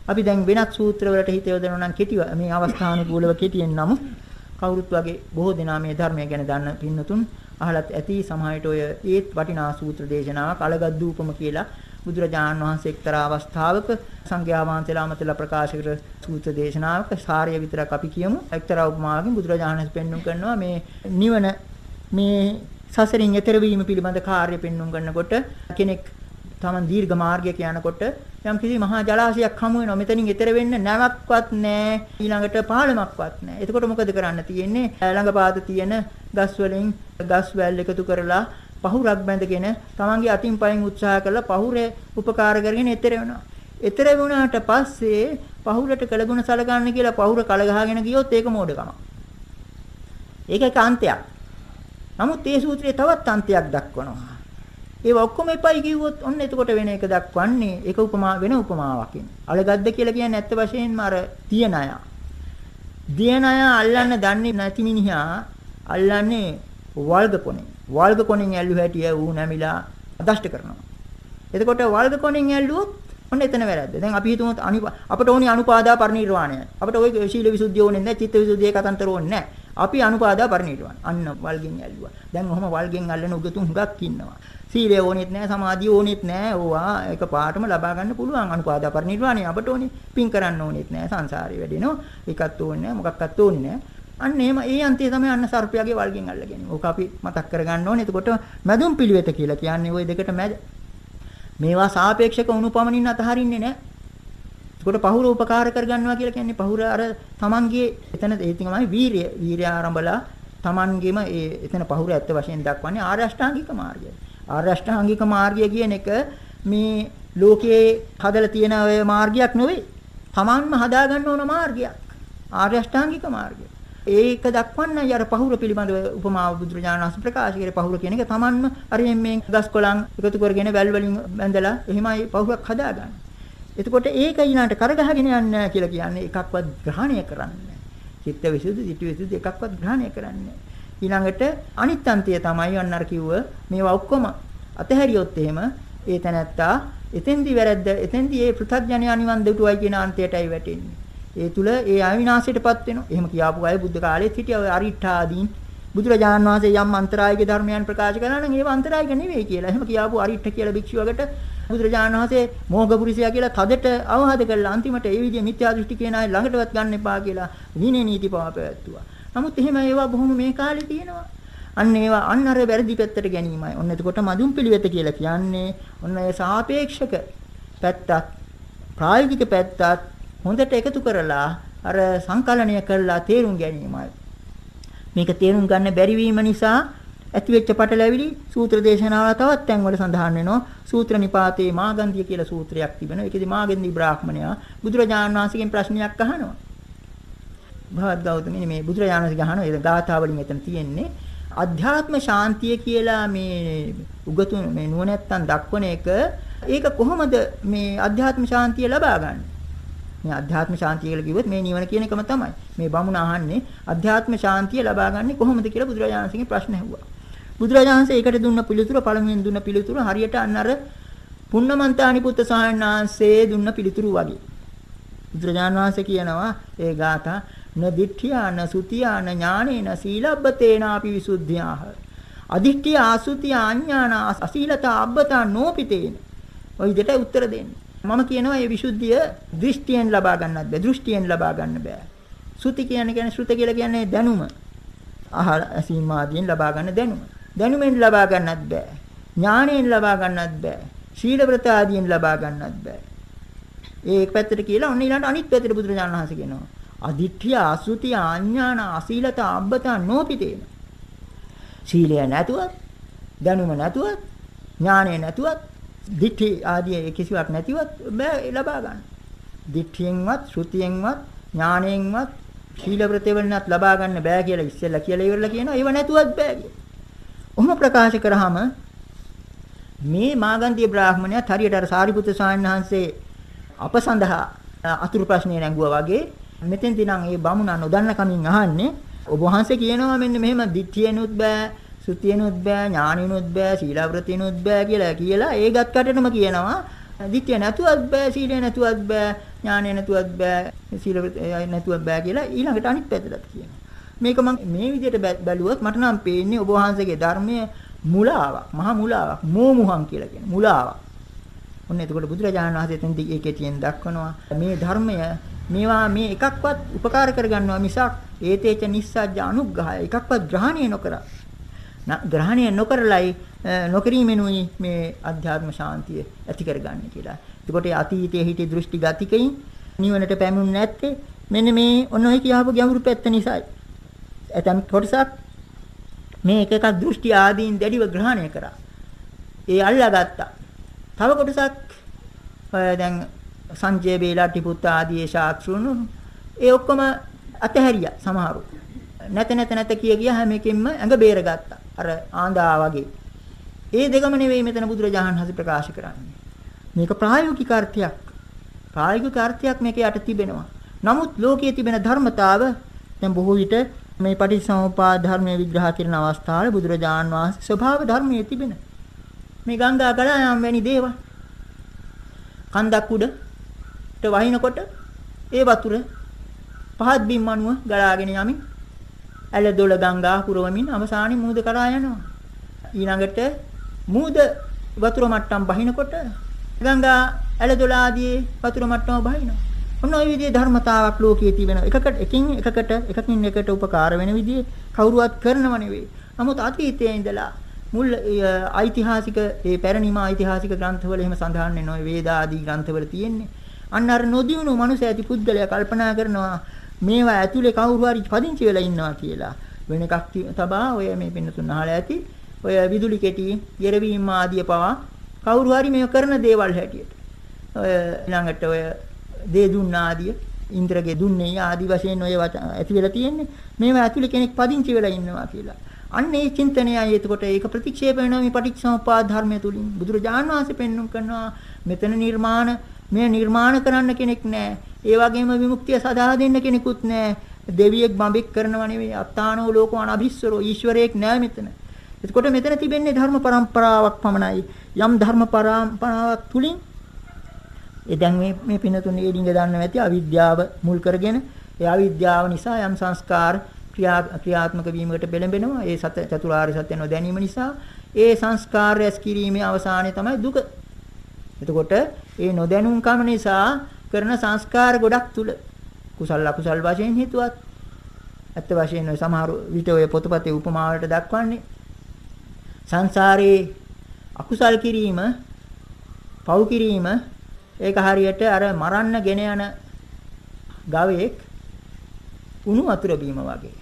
අපි දැන් වෙනත් සූත්‍රවලට හිත යොදනවා නම් කෙටි මේ අවස්ථානුකූලව කෙටියෙන් නමුත් කවුරුත් වගේ බොහෝ දෙනා මේ ධර්මය ගැන දන්න පින්නතුන් අහලත් ඇති සමහරට ඔය ඒත් වටිනා සූත්‍ර දේශනාවක් අලගද්දූපම කියලා බුදුරජාණන් වහන්සේ එක්තරා අවස්ථාවක සංඝයා වහන්සේලා මතලා ප්‍රකාශ කර සූත්‍ර දේශනාවක සාරය විතරක් අපි කියමු. එක්තරා උපමාවකින් බුදුරජාණන් වහන්සේ පෙන්වුම් කරනවා මේ නිවන මේ සසරින් එතර වීම පිළිබඳ කාර්ය පෙන්වුම් කරනකොට කෙනෙක් තමන් දීර්ඝ මාර්ගයක යනකොට යම් කිසි මහා ජලාශයක් හමු වෙනවා. මෙතනින් එතර වෙන්න නැවක්වත් නැහැ. ඊළඟට පාලමක්වත් නැහැ. එතකොට මොකද කරන්න තියෙන්නේ? ළඟපාත තියෙන ගස් වලින් ගස් වැල් එකතු කරලා පහුරක් බැඳගෙන තමන්ගේ අතින් පයින් උත්සාහ කරලා පහුරේ උපකාර කරගෙන එතර වෙනවා. එතර වුණාට පස්සේ පහුරට කළගුණ සලකන්න කියලා පහුර කල ගහගෙන ගියොත් ඒක මෝඩකම. ඒක එක අන්තයක්. නමුත් මේ සූත්‍රයේ තවත් අන්තයක් දක්වනවා. ඒව ඔක්කොම එපයි කිව්වොත් ඔන්න එතකොට වෙන එක දක්වන්නේ ඒක උපමා වෙන උපමාවකින්. අලගද්ද කියලා කියන්නේ ඇත්ත වශයෙන්ම අර තියන අය. දියන අය අල්ලන්න දන්නේ නැති මිනිහා අල්ලන්නේ වල්ග කොනේ. වල්ග කොනෙන් ඇල්ලු හැටිය ඌ නැමිලා අදෂ්ට කරනවා. එතකොට වල්ග කොනෙන් ඇල්ලුවොත් ඔන්න එතන වැරද්ද. දැන් අපි හිතමු අපට ඕනි අනුපාදා පරිණිරවාණය. අපට ওই ශීල විසුද්ධිය ඕනේ නැහැ, චිත්ත විසුද්ධිය කතන්තර ඕනේ නැහැ. අපි අනුපාදා පරිණිරවාණ. අන්න වල්ගෙන් ඇල්ලුවා. දැන් ඔහම වල්ගෙන් අල්ලන උගතුන් හුඟක් ඉන්නවා. සීලය ඕනෙත් නැහැ සමාධිය ඕනෙත් නැහැ ඕවා එක පාටම ලබා ගන්න පුළුවන් අනුපාදා පරිනිර්වාණය අපට ඕනේ පින් කරන්න ඕනෙත් නැහැ සංසාරේ වැඩෙනවා ඒකත් ඕනේ නැහැ මොකක්වත් ඕනේ නැහැ අන්න එහෙම ඒ අන්තය තමයි අන්න සර්පයාගේ වල්ගෙන් අල්ලගෙන. ඕක අපි මතක් කරගන්න ඕනේ. එතකොට මැදුම් පිළිවෙත කියලා කියන්නේ ওই දෙකට මැද. මේවා සාපේක්ෂක උණුපමනින් අතහරින්නේ නැහැ. එතකොට පහුර උපකාර කරගන්නවා කියලා කියන්නේ පහුර අර තමන්ගේ එතන ඒ තමයි වීරිය. වීරිය ආරම්භලා තමන්ගේම ඒ එතන පහුර ඇත්ත වශයෙන් දක්වන්නේ ආර්ය අෂ්ටාංගික මාර්ගය. ආර්ය අෂ්ටාංගික මාර්ගය කියන එක මේ ලෝකයේ හදලා තියෙන ඔය මාර්ගයක් නෙවෙයි. Tamanම හදාගන්න ඕන මාර්ගයක්. ආර්ය අෂ්ටාංගික මාර්ගය. ඒක දක්වන්නයි අර පහුර පිළිබඳව උපමාව බුදුරජාණන් වහන්සේ ප්‍රකාශ කරේ පහුර කියන එක Tamanම අර මේ ගස් කොළන් එකතු කරගෙන වැල් වලින් බැඳලා එහෙමයි පහුරක් හදාගන්නේ. එතකොට ඒක ඊළඟට කරගහගෙන යන්නේ කියලා කියන්නේ එකක්වත් ග්‍රහණය කරන්නේ චිත්ත විසුද්ධි, ධිට්ඨි විසුද්ධි එකක්වත් ග්‍රහණය කරන්නේ ඊළඟට අනිත් අන්තය තමයි අන්න අර කිව්ව මේවා ඔක්කොම අතහැරියොත් එහෙම ඒ තැනැත්තා එතෙන්දි වැරද්ද එතෙන්දි ඒ පෘථග්ජනයා නිවන් දෙටුවයි කියන අන්තයටයි වැටෙන්නේ. ඒ තුල ඒ අවිනාශයටපත් වෙනවා. එහෙම කියාපු අය බුද්ධ කාලෙත් හිටිය ඔය අරිට්ඨාදීන් බුදුරජාණන් වහන්සේ යම් අන්තරායක ධර්මයන් ප්‍රකාශ කරනවා නම් ඒව අන්තරායක නෙවෙයි කියලා. එහෙම කියාපු අරිට්ඨ කියලා භික්ෂුවකට බුදුරජාණන් වහන්සේ මෝඝපුරිසයා කියලා තදට අවහද කළා. අන්තිමට ඒ විදිහේ මිත්‍යා දෘෂ්ටි කියන අය ළඟටවත් ගන්න එපා කියලා විනය නීති පවපැවැත්තුවා. නමුත් එහෙම ඒවා බොහොම මේ කාලේ තියෙනවා. අන්න ඒවා අන්න අර වැරදි පැත්තට ගැනීමයි. ඔන්න එතකොට මදුම් පිළිවෙත කියලා කියන්නේ ඔන්න ඒ සාපේක්ෂක පැත්තත් ප්‍රායෝගික පැත්තත් හොඳට එකතු කරලා අර සංකලනය කරලා තේරුම් ගැනීමයි. මේක තේරුම් ගන්න බැරි වීම නිසා ඇතිවෙච්ච පටලැවිලි සූත්‍ර දේශනාවල තවත් තැන්වල සඳහන් වෙනවා. සූත්‍ර නිපාතේ මාගන්ධිය කියලා සූත්‍රයක් තිබෙනවා. ඒකෙදි මාගන්ධි බ්‍රාහ්මණයා බුදුරජාණන් වහන්සේගෙන් ප්‍රශ්නයක් අහනවා. භවත් ගෞතමී මේ බුදුරජාණන් වහන්සේ ගහන ඒ ගාථා වලින් එතන තියෙන්නේ අධ්‍යාත්ම ශාන්තිය කියලා මේ උගතුන් මේ නුවණැත්තන් දක්වන එක ඒක කොහොමද මේ අධ්‍යාත්ම ශාන්තිය ලබා ගන්න? මේ අධ්‍යාත්ම ශාන්තිය කියලා කිව්වොත් මේ නිවන කියන එකම තමයි. මේ බමුණ අහන්නේ අධ්‍යාත්ම ශාන්තිය ලබා ගන්න කොහොමද කියලා බුදුරජාණන් වහන්සේගෙන් ප්‍රශ්න ඇහුවා. බුදුරජාණන්සේ ඒකට දුන්න පිළිතුර පළමුවෙන් දුන්න පිළිතුර හරියට අන්න අර පුන්නමන්තානි පුත්ත සායනාංශයේ දුන්න පිළිතුරු වගේ. බුදුරජාණන් වහන්සේ කියනවා ඒ ગાථා න දිට්ඨියාන සුතියාන ඥානේන සීලබ්බතේනාපි විසුද්ධියාහ. අදිට්ඨිය ආසුතිය ආඥාන අසීලතා අබ්බතා නෝපිතේන. ඔය විදිහට උත්තර දෙන්නේ. මම කියනවා මේ විසුද්ධිය දෘෂ්ටියෙන් ලබා ගන්නත් බෑ. දෘෂ්ටියෙන් ලබා ගන්න බෑ. සුති කියන්නේ කියන්නේ ශ්‍රුත කියලා කියන්නේ දැනුම. අහල සීමාදීන් ලබා ගන්න දැනුම. දැනුමෙන් ලබා ගන්නත් බෑ. ඥාණයෙන් ලබා ගන්නත් බෑ. ශීල ව්‍රත ආදීන් ලබා ගන්නත් බෑ. ඒ එක පැත්තට කියලා ඔන්න ඊළඟට අනිත් පැත්තට බුදුරජාණන් වහන්සේ කියනවා. අදිඨ්‍ය අසුති ආඥාන අසීලත අබ්බත නෝපිතේන. සීලය නැතුවත් දැනුම නැතුවත් ඥානය නැතුවත් දිඨි ආදී කිසිවක් නැතිවත් බෑ ලබා ගන්න. දිඨියෙන්වත් ශ්‍රුතියෙන්වත් ඥාණයෙන්වත් සීල ප්‍රතිවලනත් ලබා ගන්න බෑ කියලා ඉස්සෙල්ලා කියලා ඉවරලා කියනවා ඒව නැතුවත් බෑ කියලා. ඔහොම ප්‍රකාශ කරාම මේ මාගන්ධිය බ්‍රාහ්මණයත් හරියට අර සාරිපුත්‍ර ස්වාමීන් වහන්සේ අප සඳහා අතුරු ප්‍රශ්නේ නැංගුවා වගේ මෙතෙන්දී නම් ඒ බමුණා නොදන්න කමින් අහන්නේ ඔබ වහන්සේ කියනවා මෙන්න මෙහෙම දිට්ඨියනොත් බෑ සුතියනොත් බෑ ඥානිනොත් බෑ සීලවෘතිනොත් බෑ කියලා කියලා ඒ ගත් කටටම කියනවා. දිට්ඨිය නැතුවත් බෑ සීලය නැතුවත් බෑ ඥානය නැතුවත් බෑ සීලවෘතිය නැතුවත් බෑ කියලා ඊළඟට අනිත් පැත්තට කියනවා. මේක මම මේ විදිහට බැලුවොත් මට නම් පේන්නේ ඔබ වහන්සේගේ ධර්මයේ මුලාවක් මහා මුලාවක් මෝමුහං කියලා කියන මුලාවක්. ඔන්න එතකොට බුදුරජාණන් වහන්සේ එතෙන්දී ඒකේ තියෙන දක්වනවා. මේ ධර්මය මේවා මේ එකක්වත් උපකාර කරගන්නවා මිසක් ඒතේච නිස්සජ්ජ අනුග්‍රහය එකක්වත් ග්‍රහණය නොකර ග්‍රහණය නොකරලයි නොකිරීමෙනුයි මේ අධ්‍යාත්ම ශාන්තිය ඇති කරගන්නේ කියලා. එතකොට අතීතයේ හිටි දෘෂ්ටි ගතිකයින් නිවනට පැමුණුනේ නැත්තේ මෙන්න මේ ඔන්න ඔය කියවපු ගැඹුරු පැත්ත නිසායි. ඇතම් කොටසක් මේ එක එකක් දෘෂ්ටි ආදීන් දැඩිව ග්‍රහණය කරා. ඒ අල්ලාගත්තා. තව කොටසක් දැන් සංජය බේලාටි පුත් ආදී ශාස්ත්‍රුණු ඒ ඔක්කොම අතහැරියා සමහරු. නැත නැත නැත කිය කිය හැම එකෙන්ම ඇඟ බේරගත්තා. අර ආන්දා වගේ. ඒ දෙකම නෙවෙයි මෙතන බුදුරජාණන් හසි ප්‍රකාශ කරන්නේ. මේක ප්‍රායෝගික අර්ථයක්. ප්‍රායෝගික අර්ථයක් මේකේ යට තිබෙනවා. නමුත් ලෝකයේ තිබෙන ධර්මතාව දැන් බොහෝ විට මේ පටිච්චසමුප්පාද ධර්මයේ විග්‍රහ කරන අවස්ථාවේ බුදුරජාන් වහන්සේ ස්වභාව ධර්මයේ තිබෙන මේ ගංගා ගලායම් වැනි දේවල් කන්දක් උඩට වහිනකොට ඒ වතුර පහත් බිම් අණුව ගලාගෙන යමින් ඇල දොළ ගංගා පුරවමින් අවසානයේ මූද කරා යනවා. ඊළඟට මූද වතුර මට්ටම් බහිනකොට ගංගා ඇල දොළ ආදී වතුර මට්ටම බහිනවා. ඔන්න ඔය විදිහේ ධර්මතාවක් ලෝකයේ තිබෙන එකකට එකින් එකකට එකකින් එකට උපකාර වෙන විදිහේ කවුරුවත් කරනව නෙවෙයි. නමුත් අතීතයේ ඉඳලා මුල් ඓතිහාසික ඒ පැරණිම ඓතිහාසික ග්‍රන්ථවල එහෙම සඳහන් වෙනවා වේද ආදී ග්‍රන්ථවල තියෙන්නේ. අන්න අර නොදියුණු මනුෂ්‍ය ඇති පුද්ගලයා කල්පනා කරනවා මේවා ඇතුලේ කවුරු හරි පදිංචි වෙලා ඉන්නවා කියලා. වෙන එකක් තබා ඔය මේ පින්නතුන් අහලා ඇති. ඔය විදුලි කෙටි, යෙරවීම ආදිය පවා කවුරු හරි මේක කරන දේවල් හැටියට. ඔය ඊළඟට ඔය දේ දුන්නා ආදිය ඉන්ද්‍රගේ දුන්නේ ආදි වශයෙන් ඔය ඇති වෙලා තියෙන්නේ මේවා ඇතුලේ කෙනෙක් පදිංචි වෙලා ඉන්නවා කියලා. අන්න ඒ චින්තනයයි එතකොට ඒක ප්‍රතික්ෂේප වෙනවා මේ පටිච්චසමුප්පාද ධර්මය තුලින් බුදුරජාණන් වහන්සේ පෙන්වුම් කරනවා මෙතන නිර්මාණ මේ නිර්මාණ කරන්න කෙනෙක් නැහැ. ඒ වගේම විමුක්තිය සදා දෙන්න කෙනෙකුත් නැහැ. දෙවියෙක් බඹෙක් කරනවා නෙවෙයි. අත්තානෝ ලෝකෝ අනබිස්සරෝ ඊශ්වරයෙක් නැහැ මෙතන. එතකොට මෙතන තිබෙන්නේ ධර්ම પરම්පරාවක් පමණයි. යම් ධර්ම પરම්පරාවක් තුලින් ඒ දැන් මේ මේ පිනතුනේ ඩිංග දන්නව ඇති අවිද්‍යාව මුල් කරගෙන ඒ අවිද්‍යාව නිසා යම් සංස්කාර ක්‍රියාත්මක වීමකට බැලඹෙනවා. ඒ සත චතුරාර්ය සත්‍ය නොදැනීම නිසා ඒ සංස්කාරය ඇස් කිරීමේ අවසානය තමයි දුක. එතකොට ඒ නොදැනුම් කම නිසා කරන සංස්කාර ගොඩක් තුල කුසල අකුසල් වශයෙන් හිතුවත් ඇත්ත වශයෙන් ඔය සමහර විට ඔය පොතපතේ උපමාවලට දක්වන්නේ සංසාරේ අකුසල් කිරීම පව් කිරීම ඒක හරියට අර මරන්න ගෙන යන ගවයෙක් උණු වතුර බීම වගේ.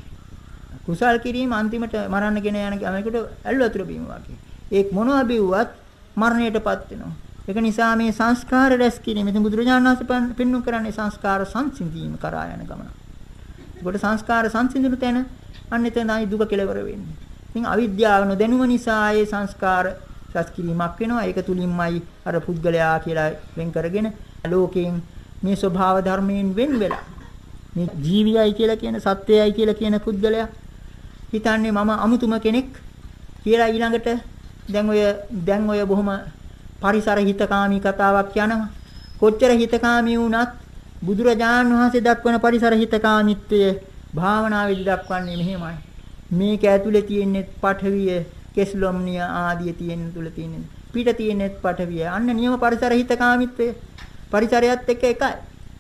කුසල් කිරීම අන්තිමට මරන්න ගෙන යන ගමයකට ඇල් වතුර බීම වගේ. ඒක මොනවා බිව්වත් මරණයටපත් වෙනවා. ඒක නිසා මේ සංස්කාර රැස් කිරීම ඉතින් බුදුරජාණන් වහන්සේ පෙන්වු කරන්නේ සංස්කාර සංසිඳීම කරා යන ගමන. ඒකට සංස්කාර සංසිඳුණු තැන අන්න එතනයි දුක කෙලවර වෙන්නේ. ඉතින් අවිද්‍යාව නොදැනුම නිසා ඒ සංස්කාර රැස් කිරීමක් වෙනවා. ඒක තුලින්මයි අර පුද්ගලයා කියලා වෙන් කරගෙන ලෝකයෙන් මේ ස්වභාව ධර්මයෙන් වෙන් වෙලා මේ ජීවියයි කියලා කියන සත්‍යයයි කියලා කියන පුද්ගලයා හිතන්නේ මම අමුතුම කෙනෙක් කියලා ඊළඟට දැන් ඔය දැන් ඔය බොහොම පරිසර හිතකාමී කතාවක් යනවා. කොච්චර හිතකාමී වුණත් බුදුරජාන් වහන්සේ දක්වන පරිසර හිතකාමීත්වය භාවනාවේදී දක්වන්නේ මෙහෙමයි. මේක ඇතුලේ තියෙන්නේ පඨවිය, කෙස්ලොම්නිය ආදී තියෙන තුල තියෙන. පිට තියෙන්නේ පඨවිය. අන්න නියම පරිසර හිතකාමීත්වය. පරිසරයත් එක්ක එකයි.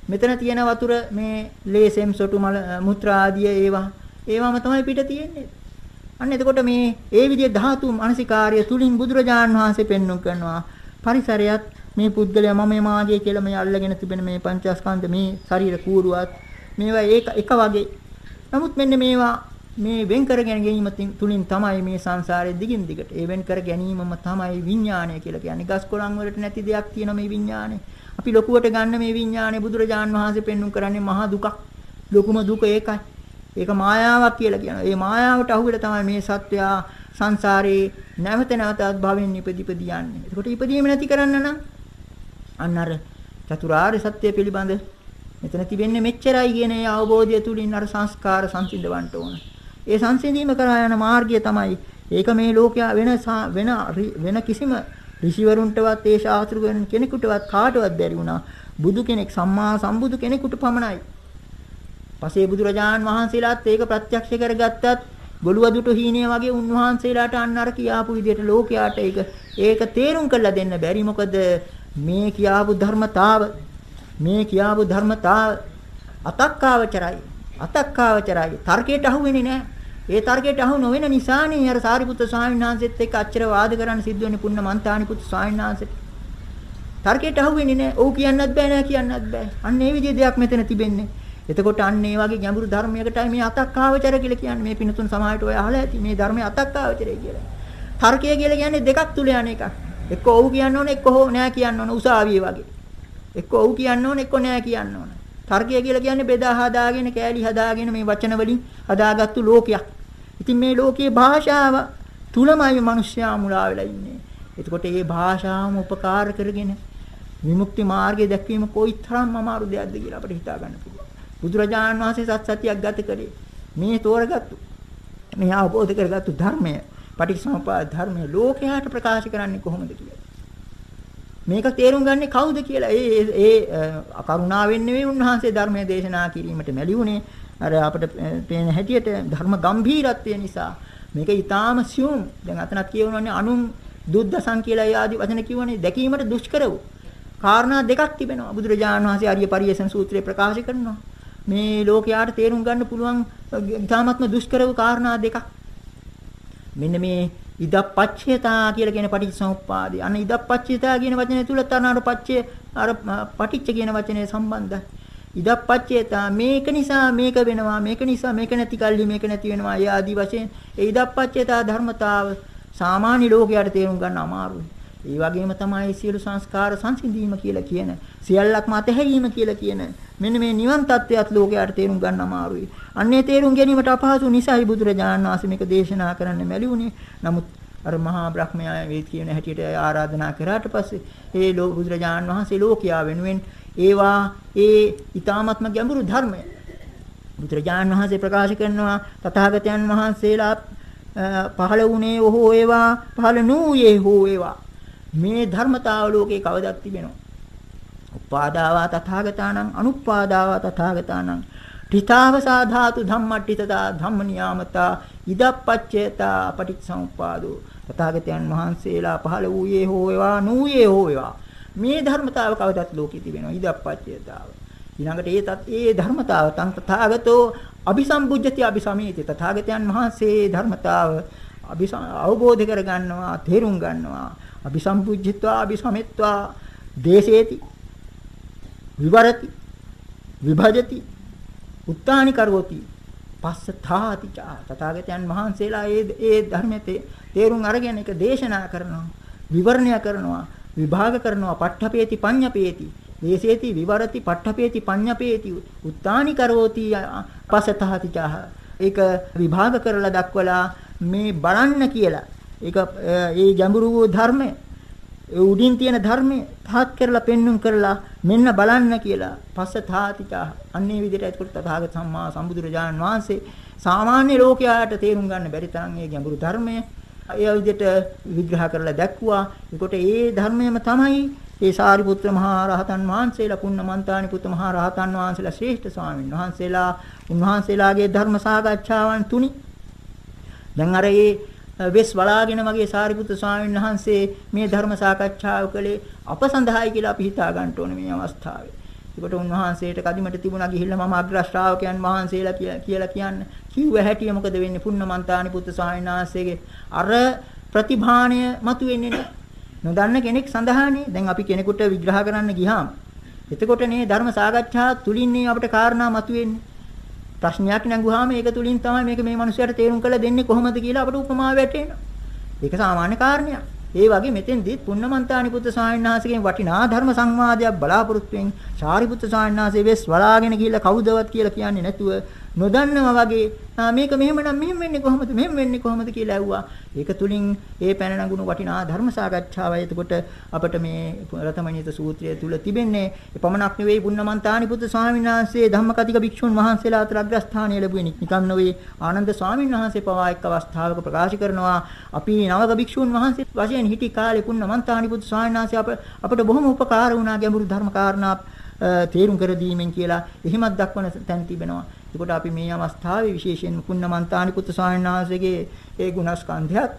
මෙතන තියෙන වතුර මේ ලේසෙම් සොටු මල මුත්‍රා ආදී ඒවා ඒවම තමයි පිට තියෙන්නේ. අන්න එතකොට මේ ඒ විදිහේ ධාතු මානසිකාර්ය තුලින් බුදුරජාන් වහන්සේ පෙන්වු කරනවා පරිසරයත් මේ පුද්ගලයා මම මාගේ කියලා මේ අල්ලගෙන තිබෙන මේ පංචස්කන්ධ මේ ශරීර කූරුවත් මේවා ඒක එක වගේ. නමුත් මෙන්න මේවා මේ වෙන් කර ගැනීම තුලින් තමයි මේ සංසාරයේ දිගින් දිගට ඒ වෙන් කර ගැනීමම තමයි විඥානය කියලා කියන්නේ. ගස් කොළන් වලට නැති දෙයක් තියෙන මේ විඥානය. අපි ලොකුවට ගන්න මේ විඥානය බුදුරජාන් වහන්සේ පෙන්වු කරන්නේ මහා දුකක්. ලොකුම දුක ඒකයි. ඒක මායාවක් කියලා කියනවා. ඒ මායාවට අහුවෙලා තමයි මේ සත්වයා සංසාරේ නැවත නැවතත් භවෙන් ඉපදිපදි යන්නේ. ඒකට ඉපදීම නැති කරන්න නම් අන්න අර චතුරාර්ය සත්‍ය පිළිබඳ මෙතන තිබෙන්නේ මෙච්චරයි කියන ඒ අවබෝධය තුලින් අර සංස්කාර සංසිඳවන්න ඕන. ඒ සංසිඳීම කරා යන මාර්ගය තමයි ඒක මේ ලෝකයා වෙන වෙන වෙන කිසිම ඍෂිවරුන්ටවත් ඒ ශාස්ත්‍ර කෙනෙකුටවත් කාටවත් බැරි වුණා. බුදු කෙනෙක් සම්මා සම්බුදු කෙනෙකුට පමණයි. පසේ බුදුරජාන් වහන්සේලාත් ඒක ප්‍රත්‍යක්ෂ කරගත්තත් ගොළුවදුට හීනේ වගේ උන්වහන්සේලාට අන්න අර කියාපු විදිහට ලෝකයාට ඒක ඒක තේරුම් කරලා දෙන්න බැරි. මොකද මේ කියාපු ධර්මතාව මේ කියාපු ධර්මතාව අතක්කාවචරයි අතක්කාවචරයි තර්කයට අහු වෙන්නේ නැහැ. ඒ තර්කයට අහු නොවන නිසානේ අර සාරිපුත්‍ර ස්වාමීන් වහන්සේත් එක්ක අච්චර වාද කරන්න සිද්ධ වෙන්නේ පුන්න මන්තානි පුත්‍ර ස්වාමීන් වහන්සේට. තර්කයට අහු වෙන්නේ නැහැ. ඔව් කියන්නත් බෑ නෑ කියන්නත් බෑ. අන්න ඒ විදිහේ දෙයක් මෙතන තිබෙන්නේ. එතකොට අන්න ඒ වගේ ගැඹුරු ධර්මයකටයි මේ අතක්කාවචර කියලා කියන්නේ. මේ පිනතුන් සමාහයට ඔය අහලා ඇති මේ ධර්මයේ අතක්කාවචරය කියලා. තර්කය කියලා කියන්නේ දෙකක් තුල යන එකක්. එක්ක ඔව් කියන්න ඕන එක්ක හෝ නෑ කියන්න ඕන උසාවිය වගේ. එක්ක ඔව් කියන්න ඕන එක්ක නෑ කියන්න ඕන. තර්කය කියලා කියන්නේ බෙදා හදාගෙන කෑලි හදාගෙන මේ වචන වලින් හදාගත්තු ලෝකයක්. ඉතින් මේ ලෝකයේ භාෂාව තුලමයි මිනිස්යා මුලා වෙලා ඉන්නේ. එතකොට මේ භාෂාවම උපකාර කරගෙන විමුක්ති මාර්ගය දැක්වීම කොයිතරම් අමාරු දෙයක්ද කියලා අපිට හිතා ගන්න පුළුවන්. බුදුරජාණන් වහන්සේ සත් සතියක් ගත කරේ. මේ තෝරගත්තු මේ අවබෝධ කරගත්තු ධර්මය පටිච්චසමුප්පාද ධර්මය ලෝකයට ප්‍රකාශ කරන්නේ කොහොමද කියලා. මේක තේරුම් ගන්නේ කවුද කියලා. ඒ ඒ කරුණාවෙන් නෙවෙයි උන්වහන්සේ ධර්මයේ දේශනා කිරීමට මැලි වුණේ. අර අපිට පේන හැටියට ධර්ම ගම්භීරත්වය නිසා මේක ඊටාම සියුම්. දැන් අතනත් කියවනවානේ අනුන් දුද්දසං කියලා ඒ ආදි වචන කියවනේ දැකීමට දුෂ්කර වූ. කාරණා දෙකක් තිබෙනවා. බුදුරජාණන් වහන්සේ ආර්ය පරියසන සූත්‍රයේ ප්‍රකාශ කරනවා. මේ ලෝකයාට තේරුම් ගන්න පුළුවන් ඉතාමත්ම දුෂ්කර වූ කාරණා දෙකක්. මෙන්න මේ ඉදප්පච්චේතා කියලා කියන පටිච්චසමුප්පාදේ. අන්න ඉදප්පච්චේතා කියන වචනේ තුල තරනාර පච්චේ අර පටිච්ච කියන වචනේ සම්බන්ධයි. ඉදප්පච්චේතා මේක නිසා මේක වෙනවා මේක නිසා මේක නැති කල්ලි මේක නැති වෙනවා ඒ ආදි වශයෙන් ඒ ඉදප්පච්චේතා ධර්මතාව සාමාන්‍ය ලෝකයට තේරුම් ගන්න අමාරුයි. ඒ වගේම තමයි සියලු සංස්කාර සංසිඳීම කියලා කියන සියල්ලක්ම අතහැරීම කියලා කියන මෙන්න මේ නිවන් තත්වයක් ලෝකයට තේරුම් ගන්න අමාරුයි. අන්නේ තේරුම් ගැනීමට අපහසු නිසායි බුදුරජාණන් වහන්සේ මේක දේශනා කරන්න මැලිවුනේ. නමුත් අර මහා බ්‍රහ්මයා වේද කියන හැටියට ආරාධනා කරාට පස්සේ ඒ බුදුරජාණන් වහන්සේ ලෝකයා වෙනුවෙන් ඒවා ඒ ඊ타ත්ම ගැඹුරු ධර්මය බුදුරජාණන් වහන්සේ ප්‍රකාශ කරනවා තථාගතයන් වහන්සේලා පහළ වුණේ ඔහු ඒවා පහළ නූයේ හෝ ඒවා මේ ධර්මතාව ලෝකේ කවදක් තිබෙනවා. උපාදාවා තථාගතානං අනුපාදාවා තථාගතානං. තිතාවසා ධාතු ධම්මට්ඨිතදා ධම්මනියාමතා ඉදප්පච්චේතා පටිච්චසමුපාදෝ තථාගතයන් වහන්සේලා පහළ වූයේ හෝ වේවා නූයේ හෝ වේවා. මේ ධර්මතාව කවදත් ලෝකෙ තිබෙනවා ඉදප්පච්චේතාව. ඊළඟට ඒ තත් ඒ ධර්මතාව තං තථාගතෝ අபிසම්බුද්ධති අபிසමීති. තථාගතයන් වහන්සේ ධර්මතාව අවබෝධ කරගන්නවා තේරුම් ගන්නවා. අபிසම්බුද්ධිත්වා අபிසමෙත්වා. දේශේති විවරති විභජති උත්තානි කරෝති පස්සථාති තථාගතයන් වහන්සේලා ඒ ඒ ධර්මයේ තේරුම් අරගෙන ඒක දේශනා කරනවා විවරණය කරනවා විභාග කරනවා පට්ඨපේති පඤ්ඤපේති. දේශේති විවරති පට්ඨපේති පඤ්ඤපේති. උත්තානි කරෝති පස්සථාති ඒක විභාග කරලා දක්වලා මේ බලන්න කියලා. ඒක ඒ ගැඹුරු වූ ධර්මය. උඩින් තියෙන ධර්මය තාත් කරලා පෙන්눔 කරලා මෙන්න බලන්න කියලා පස්ස තාතිචා අන්නේ විදිහට ඒකට තථාගත සම්මා සම්බුදුරජාණන් වහන්සේ සාමාන්‍ය ලෝකයාට තේරුම් ගන්න බැරි තරම් ඒ ගැඹුරු ධර්මය ඒ විදිහට විග්‍රහ කරලා දැක්ුවා. ඒකට ඒ ධර්මයම තමයි ඒ සාරිපුත්‍ර මහා රහතන් වහන්සේලා පුන්නමන්තානි පුත් මහා රහතන් වහන්සේලා ශ්‍රේෂ්ඨ ස්වාමීන් වහන්සේලා උන්වහන්සේලාගේ ධර්ම සාකච්ඡාවන් තුනි. දැන් අර ඒ වෙස් බලාගෙන මගේ සාරිපුත්‍ර ස්වාමීන් වහන්සේ මේ ධර්ම සාකච්ඡාව කළේ අප සඳහායි කියලා අපි හිතා ගන්න ඕනේ මේ අවස්ථාවේ. ඒකට උන්වහන්සේට කදිමට තිබුණා ගිහිල්ලා මම අග්‍ර ශ්‍රාවකයන් වහන්සේලා කියලා කියන්න. කිව්ව හැටිය මොකද වෙන්නේ? පුන්නමන්තානි පුත් ස්වාමීන් වහන්සේගේ අර ප්‍රතිභාණය මතුවෙන්නේ නැහැ. නොදන්න කෙනෙක් සඳහානේ දැන් අපි කෙනෙකුට විග්‍රහ කරන්න ගියාම. එතකොට මේ ධර්ම සාකච්ඡා තුලින්නේ අපිට කාරණා මතුවෙන්නේ. ප්‍රශ්නයක් නැගුවාම ඒක තුලින් තමයි මේක මේ මිනිහයාට තේරුම් කරලා දෙන්නේ කොහොමද කියලා අපිට උපමා වැටෙනවා. ඒක සාමාන්‍ය කාරණයක්. ඒ වගේ මෙතෙන්දිත් පුන්නමන්තානි පුත්‍ර ස්වාමීන් වහන්සේගෙන් වටිනා ධර්ම සංවාදයක් බලාපොරොත්තු වෙන සාරිපුත්‍ර ස්වාමීන් වහන්සේ වෙස් වලාගෙන ගිහිල්ලා කවුදවත් කියලා කියන්නේ නැතුව නොදන්නවා වගේ මේක මෙහෙමනම් මෙහෙම වෙන්නේ කොහොමද මෙහෙම වෙන්නේ කොහොමද කියලා ඇහුවා. ඒක තුලින් ඒ පැන නගුණු වටිනා ධර්ම සාකච්ඡාවයි. එතකොට අපිට මේ රතමණිත සූත්‍රය තුල තිබෙන්නේ එපමණක් නෙවෙයි පුන්නමන්තානි පුත්‍ර ස්වාමීන් වහන්සේ ධම්මකතික භික්ෂුන් වහන්සේලා අතර අග්‍රස්ථානය ලැබුවේ නිකන් නෙවෙයි. ආනන්ද ස්වාමීන් වහන්සේ පවා එක් අවස්ථාවක ප්‍රකාශ කරනවා අපි නවක භික්ෂුන් වහන්සේ වශයෙන් හිටි කාලේ පුන්නමන්තානි පුත්‍ර ස්වාමීන් වහන්සේ අපට බොහොම උපකාර වුණා ගැඹුරු ධර්ම කාරණා තේරුම් කර දීමෙන් කියලා එහෙමත් දක්වන තැන් තිබෙනවා. එතකොට අපි මේ අවස්ථාවේ විශේෂයෙන් පුන්නමන්තානි පුත්‍ර ස්වාමීන් වහන්සේගේ ඒ ගුණස්කන්ධයත්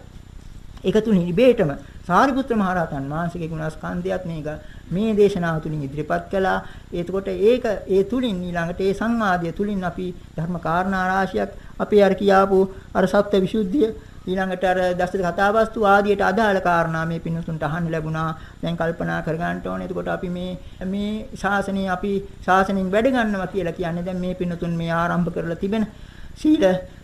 එකතු නිබේටම සාරිපුත්‍ර මහරහතන් වහන්සේගේ ගුණස්කන්ධයත් මේක මේ දේශනාව තුලින් ඉදිරිපත් කළා. එතකොට ඒක ඒ තුලින් ඊළඟට ඒ සංවාදය තුලින් අපි ධර්ම කාරණා රාශියක් අපි අර කියාපු අර සත්‍ය විසුද්ධිය ඊළඟට අර දස කතාවස්තු ආදියට අදාළ කාරණා මේ පින්නතුන්ට අහන්න ලැබුණා. දැන් කල්පනා කරගන්න ඕනේ. එතකොට අපි මේ මේ ශාසනය අපි ශාසනයෙන් වැඩ ගන්නවා කියලා කියන්නේ දැන් මේ පින්නතුන් මේ ආරම්භ කරලා තිබෙන සීල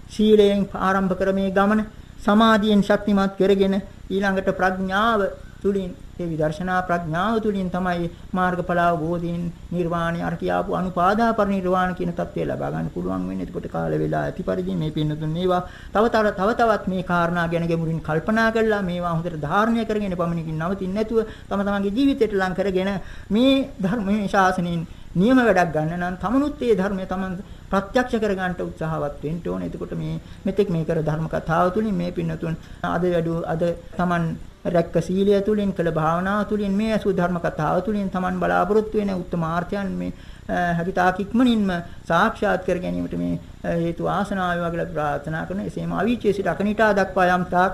සීලයෙන් ආරම්භ කර මේ ගමන සමාධියෙන් ශක්තිමත් කරගෙන ඊළඟට ප්‍රඥාව තුලින් ඒ විදර්ශනා ප්‍රඥාව තුලින් තමයි මාර්ගඵල අවබෝධයෙන් නිර්වාණය අර කියාපු අනුපාදා පරිනිර්වාණ කියන தත්ත්වය ලබා ගන්න පුළුවන් වෙන්නේ. එතකොට කාල වේලා ඇති පරිදි මේ පින්නතුන් මේවා තව තව තවත් මේ කාරණා ගැන ගැඹුරින් කල්පනා කරලා මේවා හොඳට ධාරණය කරගෙන පමණකින් නවතින්නේ නැතුව තම තමන්ගේ ජීවිතයට ලං කරගෙන මේ ධර්මයේ ශාසනයෙන් නියම වැඩක් ගන්න නම් තමනුත් ඒ ධර්මය තමන් ප්‍රත්‍යක්ෂ කර ගන්නට උත්සාහවත් වෙන්න ඕනේ. එතකොට මේ මෙතෙක් මේ කර ධර්ම කතාව තුලින් මේ පින්නතුන් අද වැඩු අද තමන් රැක්ක සීලය තුලින් කළ භාවනාව තුලින් මේ අසු ධර්ම කතාව තුලින් Taman බලාපොරොත්තු වෙන උත්තමාර්ථයන් මේ හැකිතාක් ඉක්මනින්ම සාක්ෂාත් කර ගැනීමට මේ හේතු ආසනාව වගේ ප්‍රාර්ථනා කරන එසේම අවීචයේ සිට අකනිටා දක්වා යම් තාක්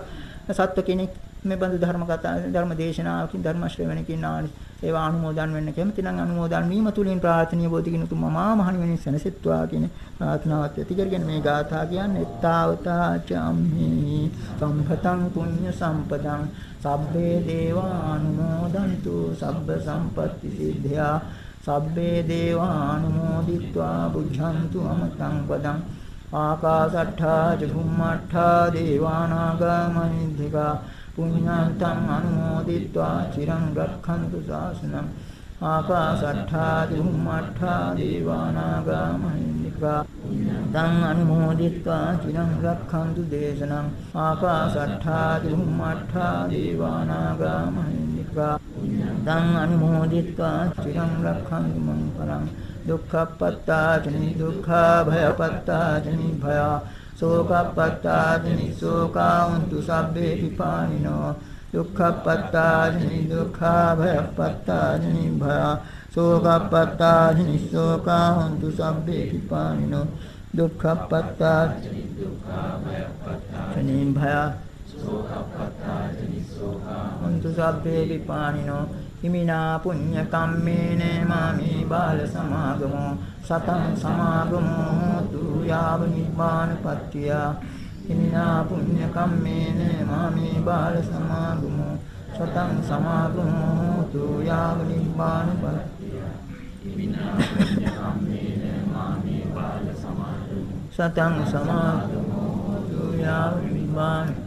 සත්ව කෙනෙක් මේ බඳු ධර්ම කතා ධර්ම දේශනාවකින් ධර්ම ශ්‍රවණකින් ආනි ඒවා අනුමෝදන් වෙන්න කැමති නම් අනුමෝදන් වීම තුලින් ප්‍රාර්ථනීය බෝධිකින තුම මමා මහණි වෙනින් සැනසෙත්වා කියන ප්‍රාර්ථනාවත් ඇති කරගෙන මේ ගාථා කියන්නේ ත්තාවතා චම්හි. සම්පතං පුඤ්ඤ සම්පතං. සබ්බේ දේවානුමෝදන්තු සබ්බ සම්පත්ති සිද්ධා. සබ්බේ දේවානුමෝදිත්වා බුද්ධන්තු අමතං පදං. ආකාසට්ඨා චුම්මට්ඨා දේවානාගා මහින්దికා පුඤ්ඤාන්තං අනුමෝදිत्वा චිරං රක්ඛන්තු ශාසනං ආකාසට්ඨා දුම්මට්ඨා දේවානාගා මහින්దికා තං අනුමෝදිත්වා චිරං රක්ඛන්තු දේශනං ආකාසට්ඨා දුම්මට්ඨා දේවානාගා මහින්దికා තං අනුමෝදිත්වා චිරං රක්ඛන්තු මං පරං දුක්ඛප්පත්තා චනි දුක්ඛා භයපත්තා චනි භයා සෝකප්පත්තාදිනි සෝකාවන්තු සබ්බේ පිපානිනෝ දුක්ඛප්පත්තාදිනි දුක්ඛා භයප්පත්තාදිනි භය. සෝකප්පත්තාදිනි සෝකාවන්තු සබ්බේ පිපානිනෝ දුක්ඛප්පත්තාදිනි දුක්ඛා භයප්පත්තාදිනි භය. සෝකප්පත්තාදිනි සෝකාවන්තු සබ්බේ පිපානිනෝ හිමිනා පුඤ්ඤ කම්මේන මාමේ බාල සමාගමෝ සතං සමාගමෝ හෝතු යාව නිබ්බානපත්තිය හිමිනා පුඤ්ඤ කම්මේන මාමේ බාල සමාගමෝ සතං සමාගමෝ හෝතු යාව නිබ්බානපත්තිය හිමිනා පුඤ්ඤ කම්මේන මාමේ බාල සමාගමෝ සතං සමාගමෝ හෝතු යාව නිබ්බානපත්තිය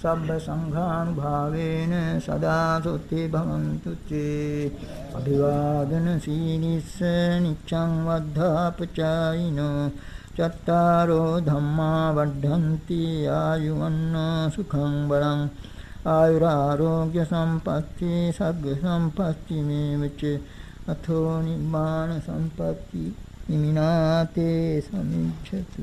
සබ්බ සංඝානුභාවේන සදා සොත්තේ භවන්තු චේ අභිවාදන සීනිස්ස නිච්ඡං වද්ධාපචායිනෝ චත්තාරෝ ධම්මා වඩ්ඩಂತಿ ආයුවන්නෝ සුඛං බලං ආයුරාෝග්‍ය සම්පatti සග්ග සම්පatti මේවච අතෝ නිබ්බාන සම්පatti නිමිනාතේ සමිච්ඡතු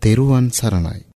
තෙරුවන් සරණයි.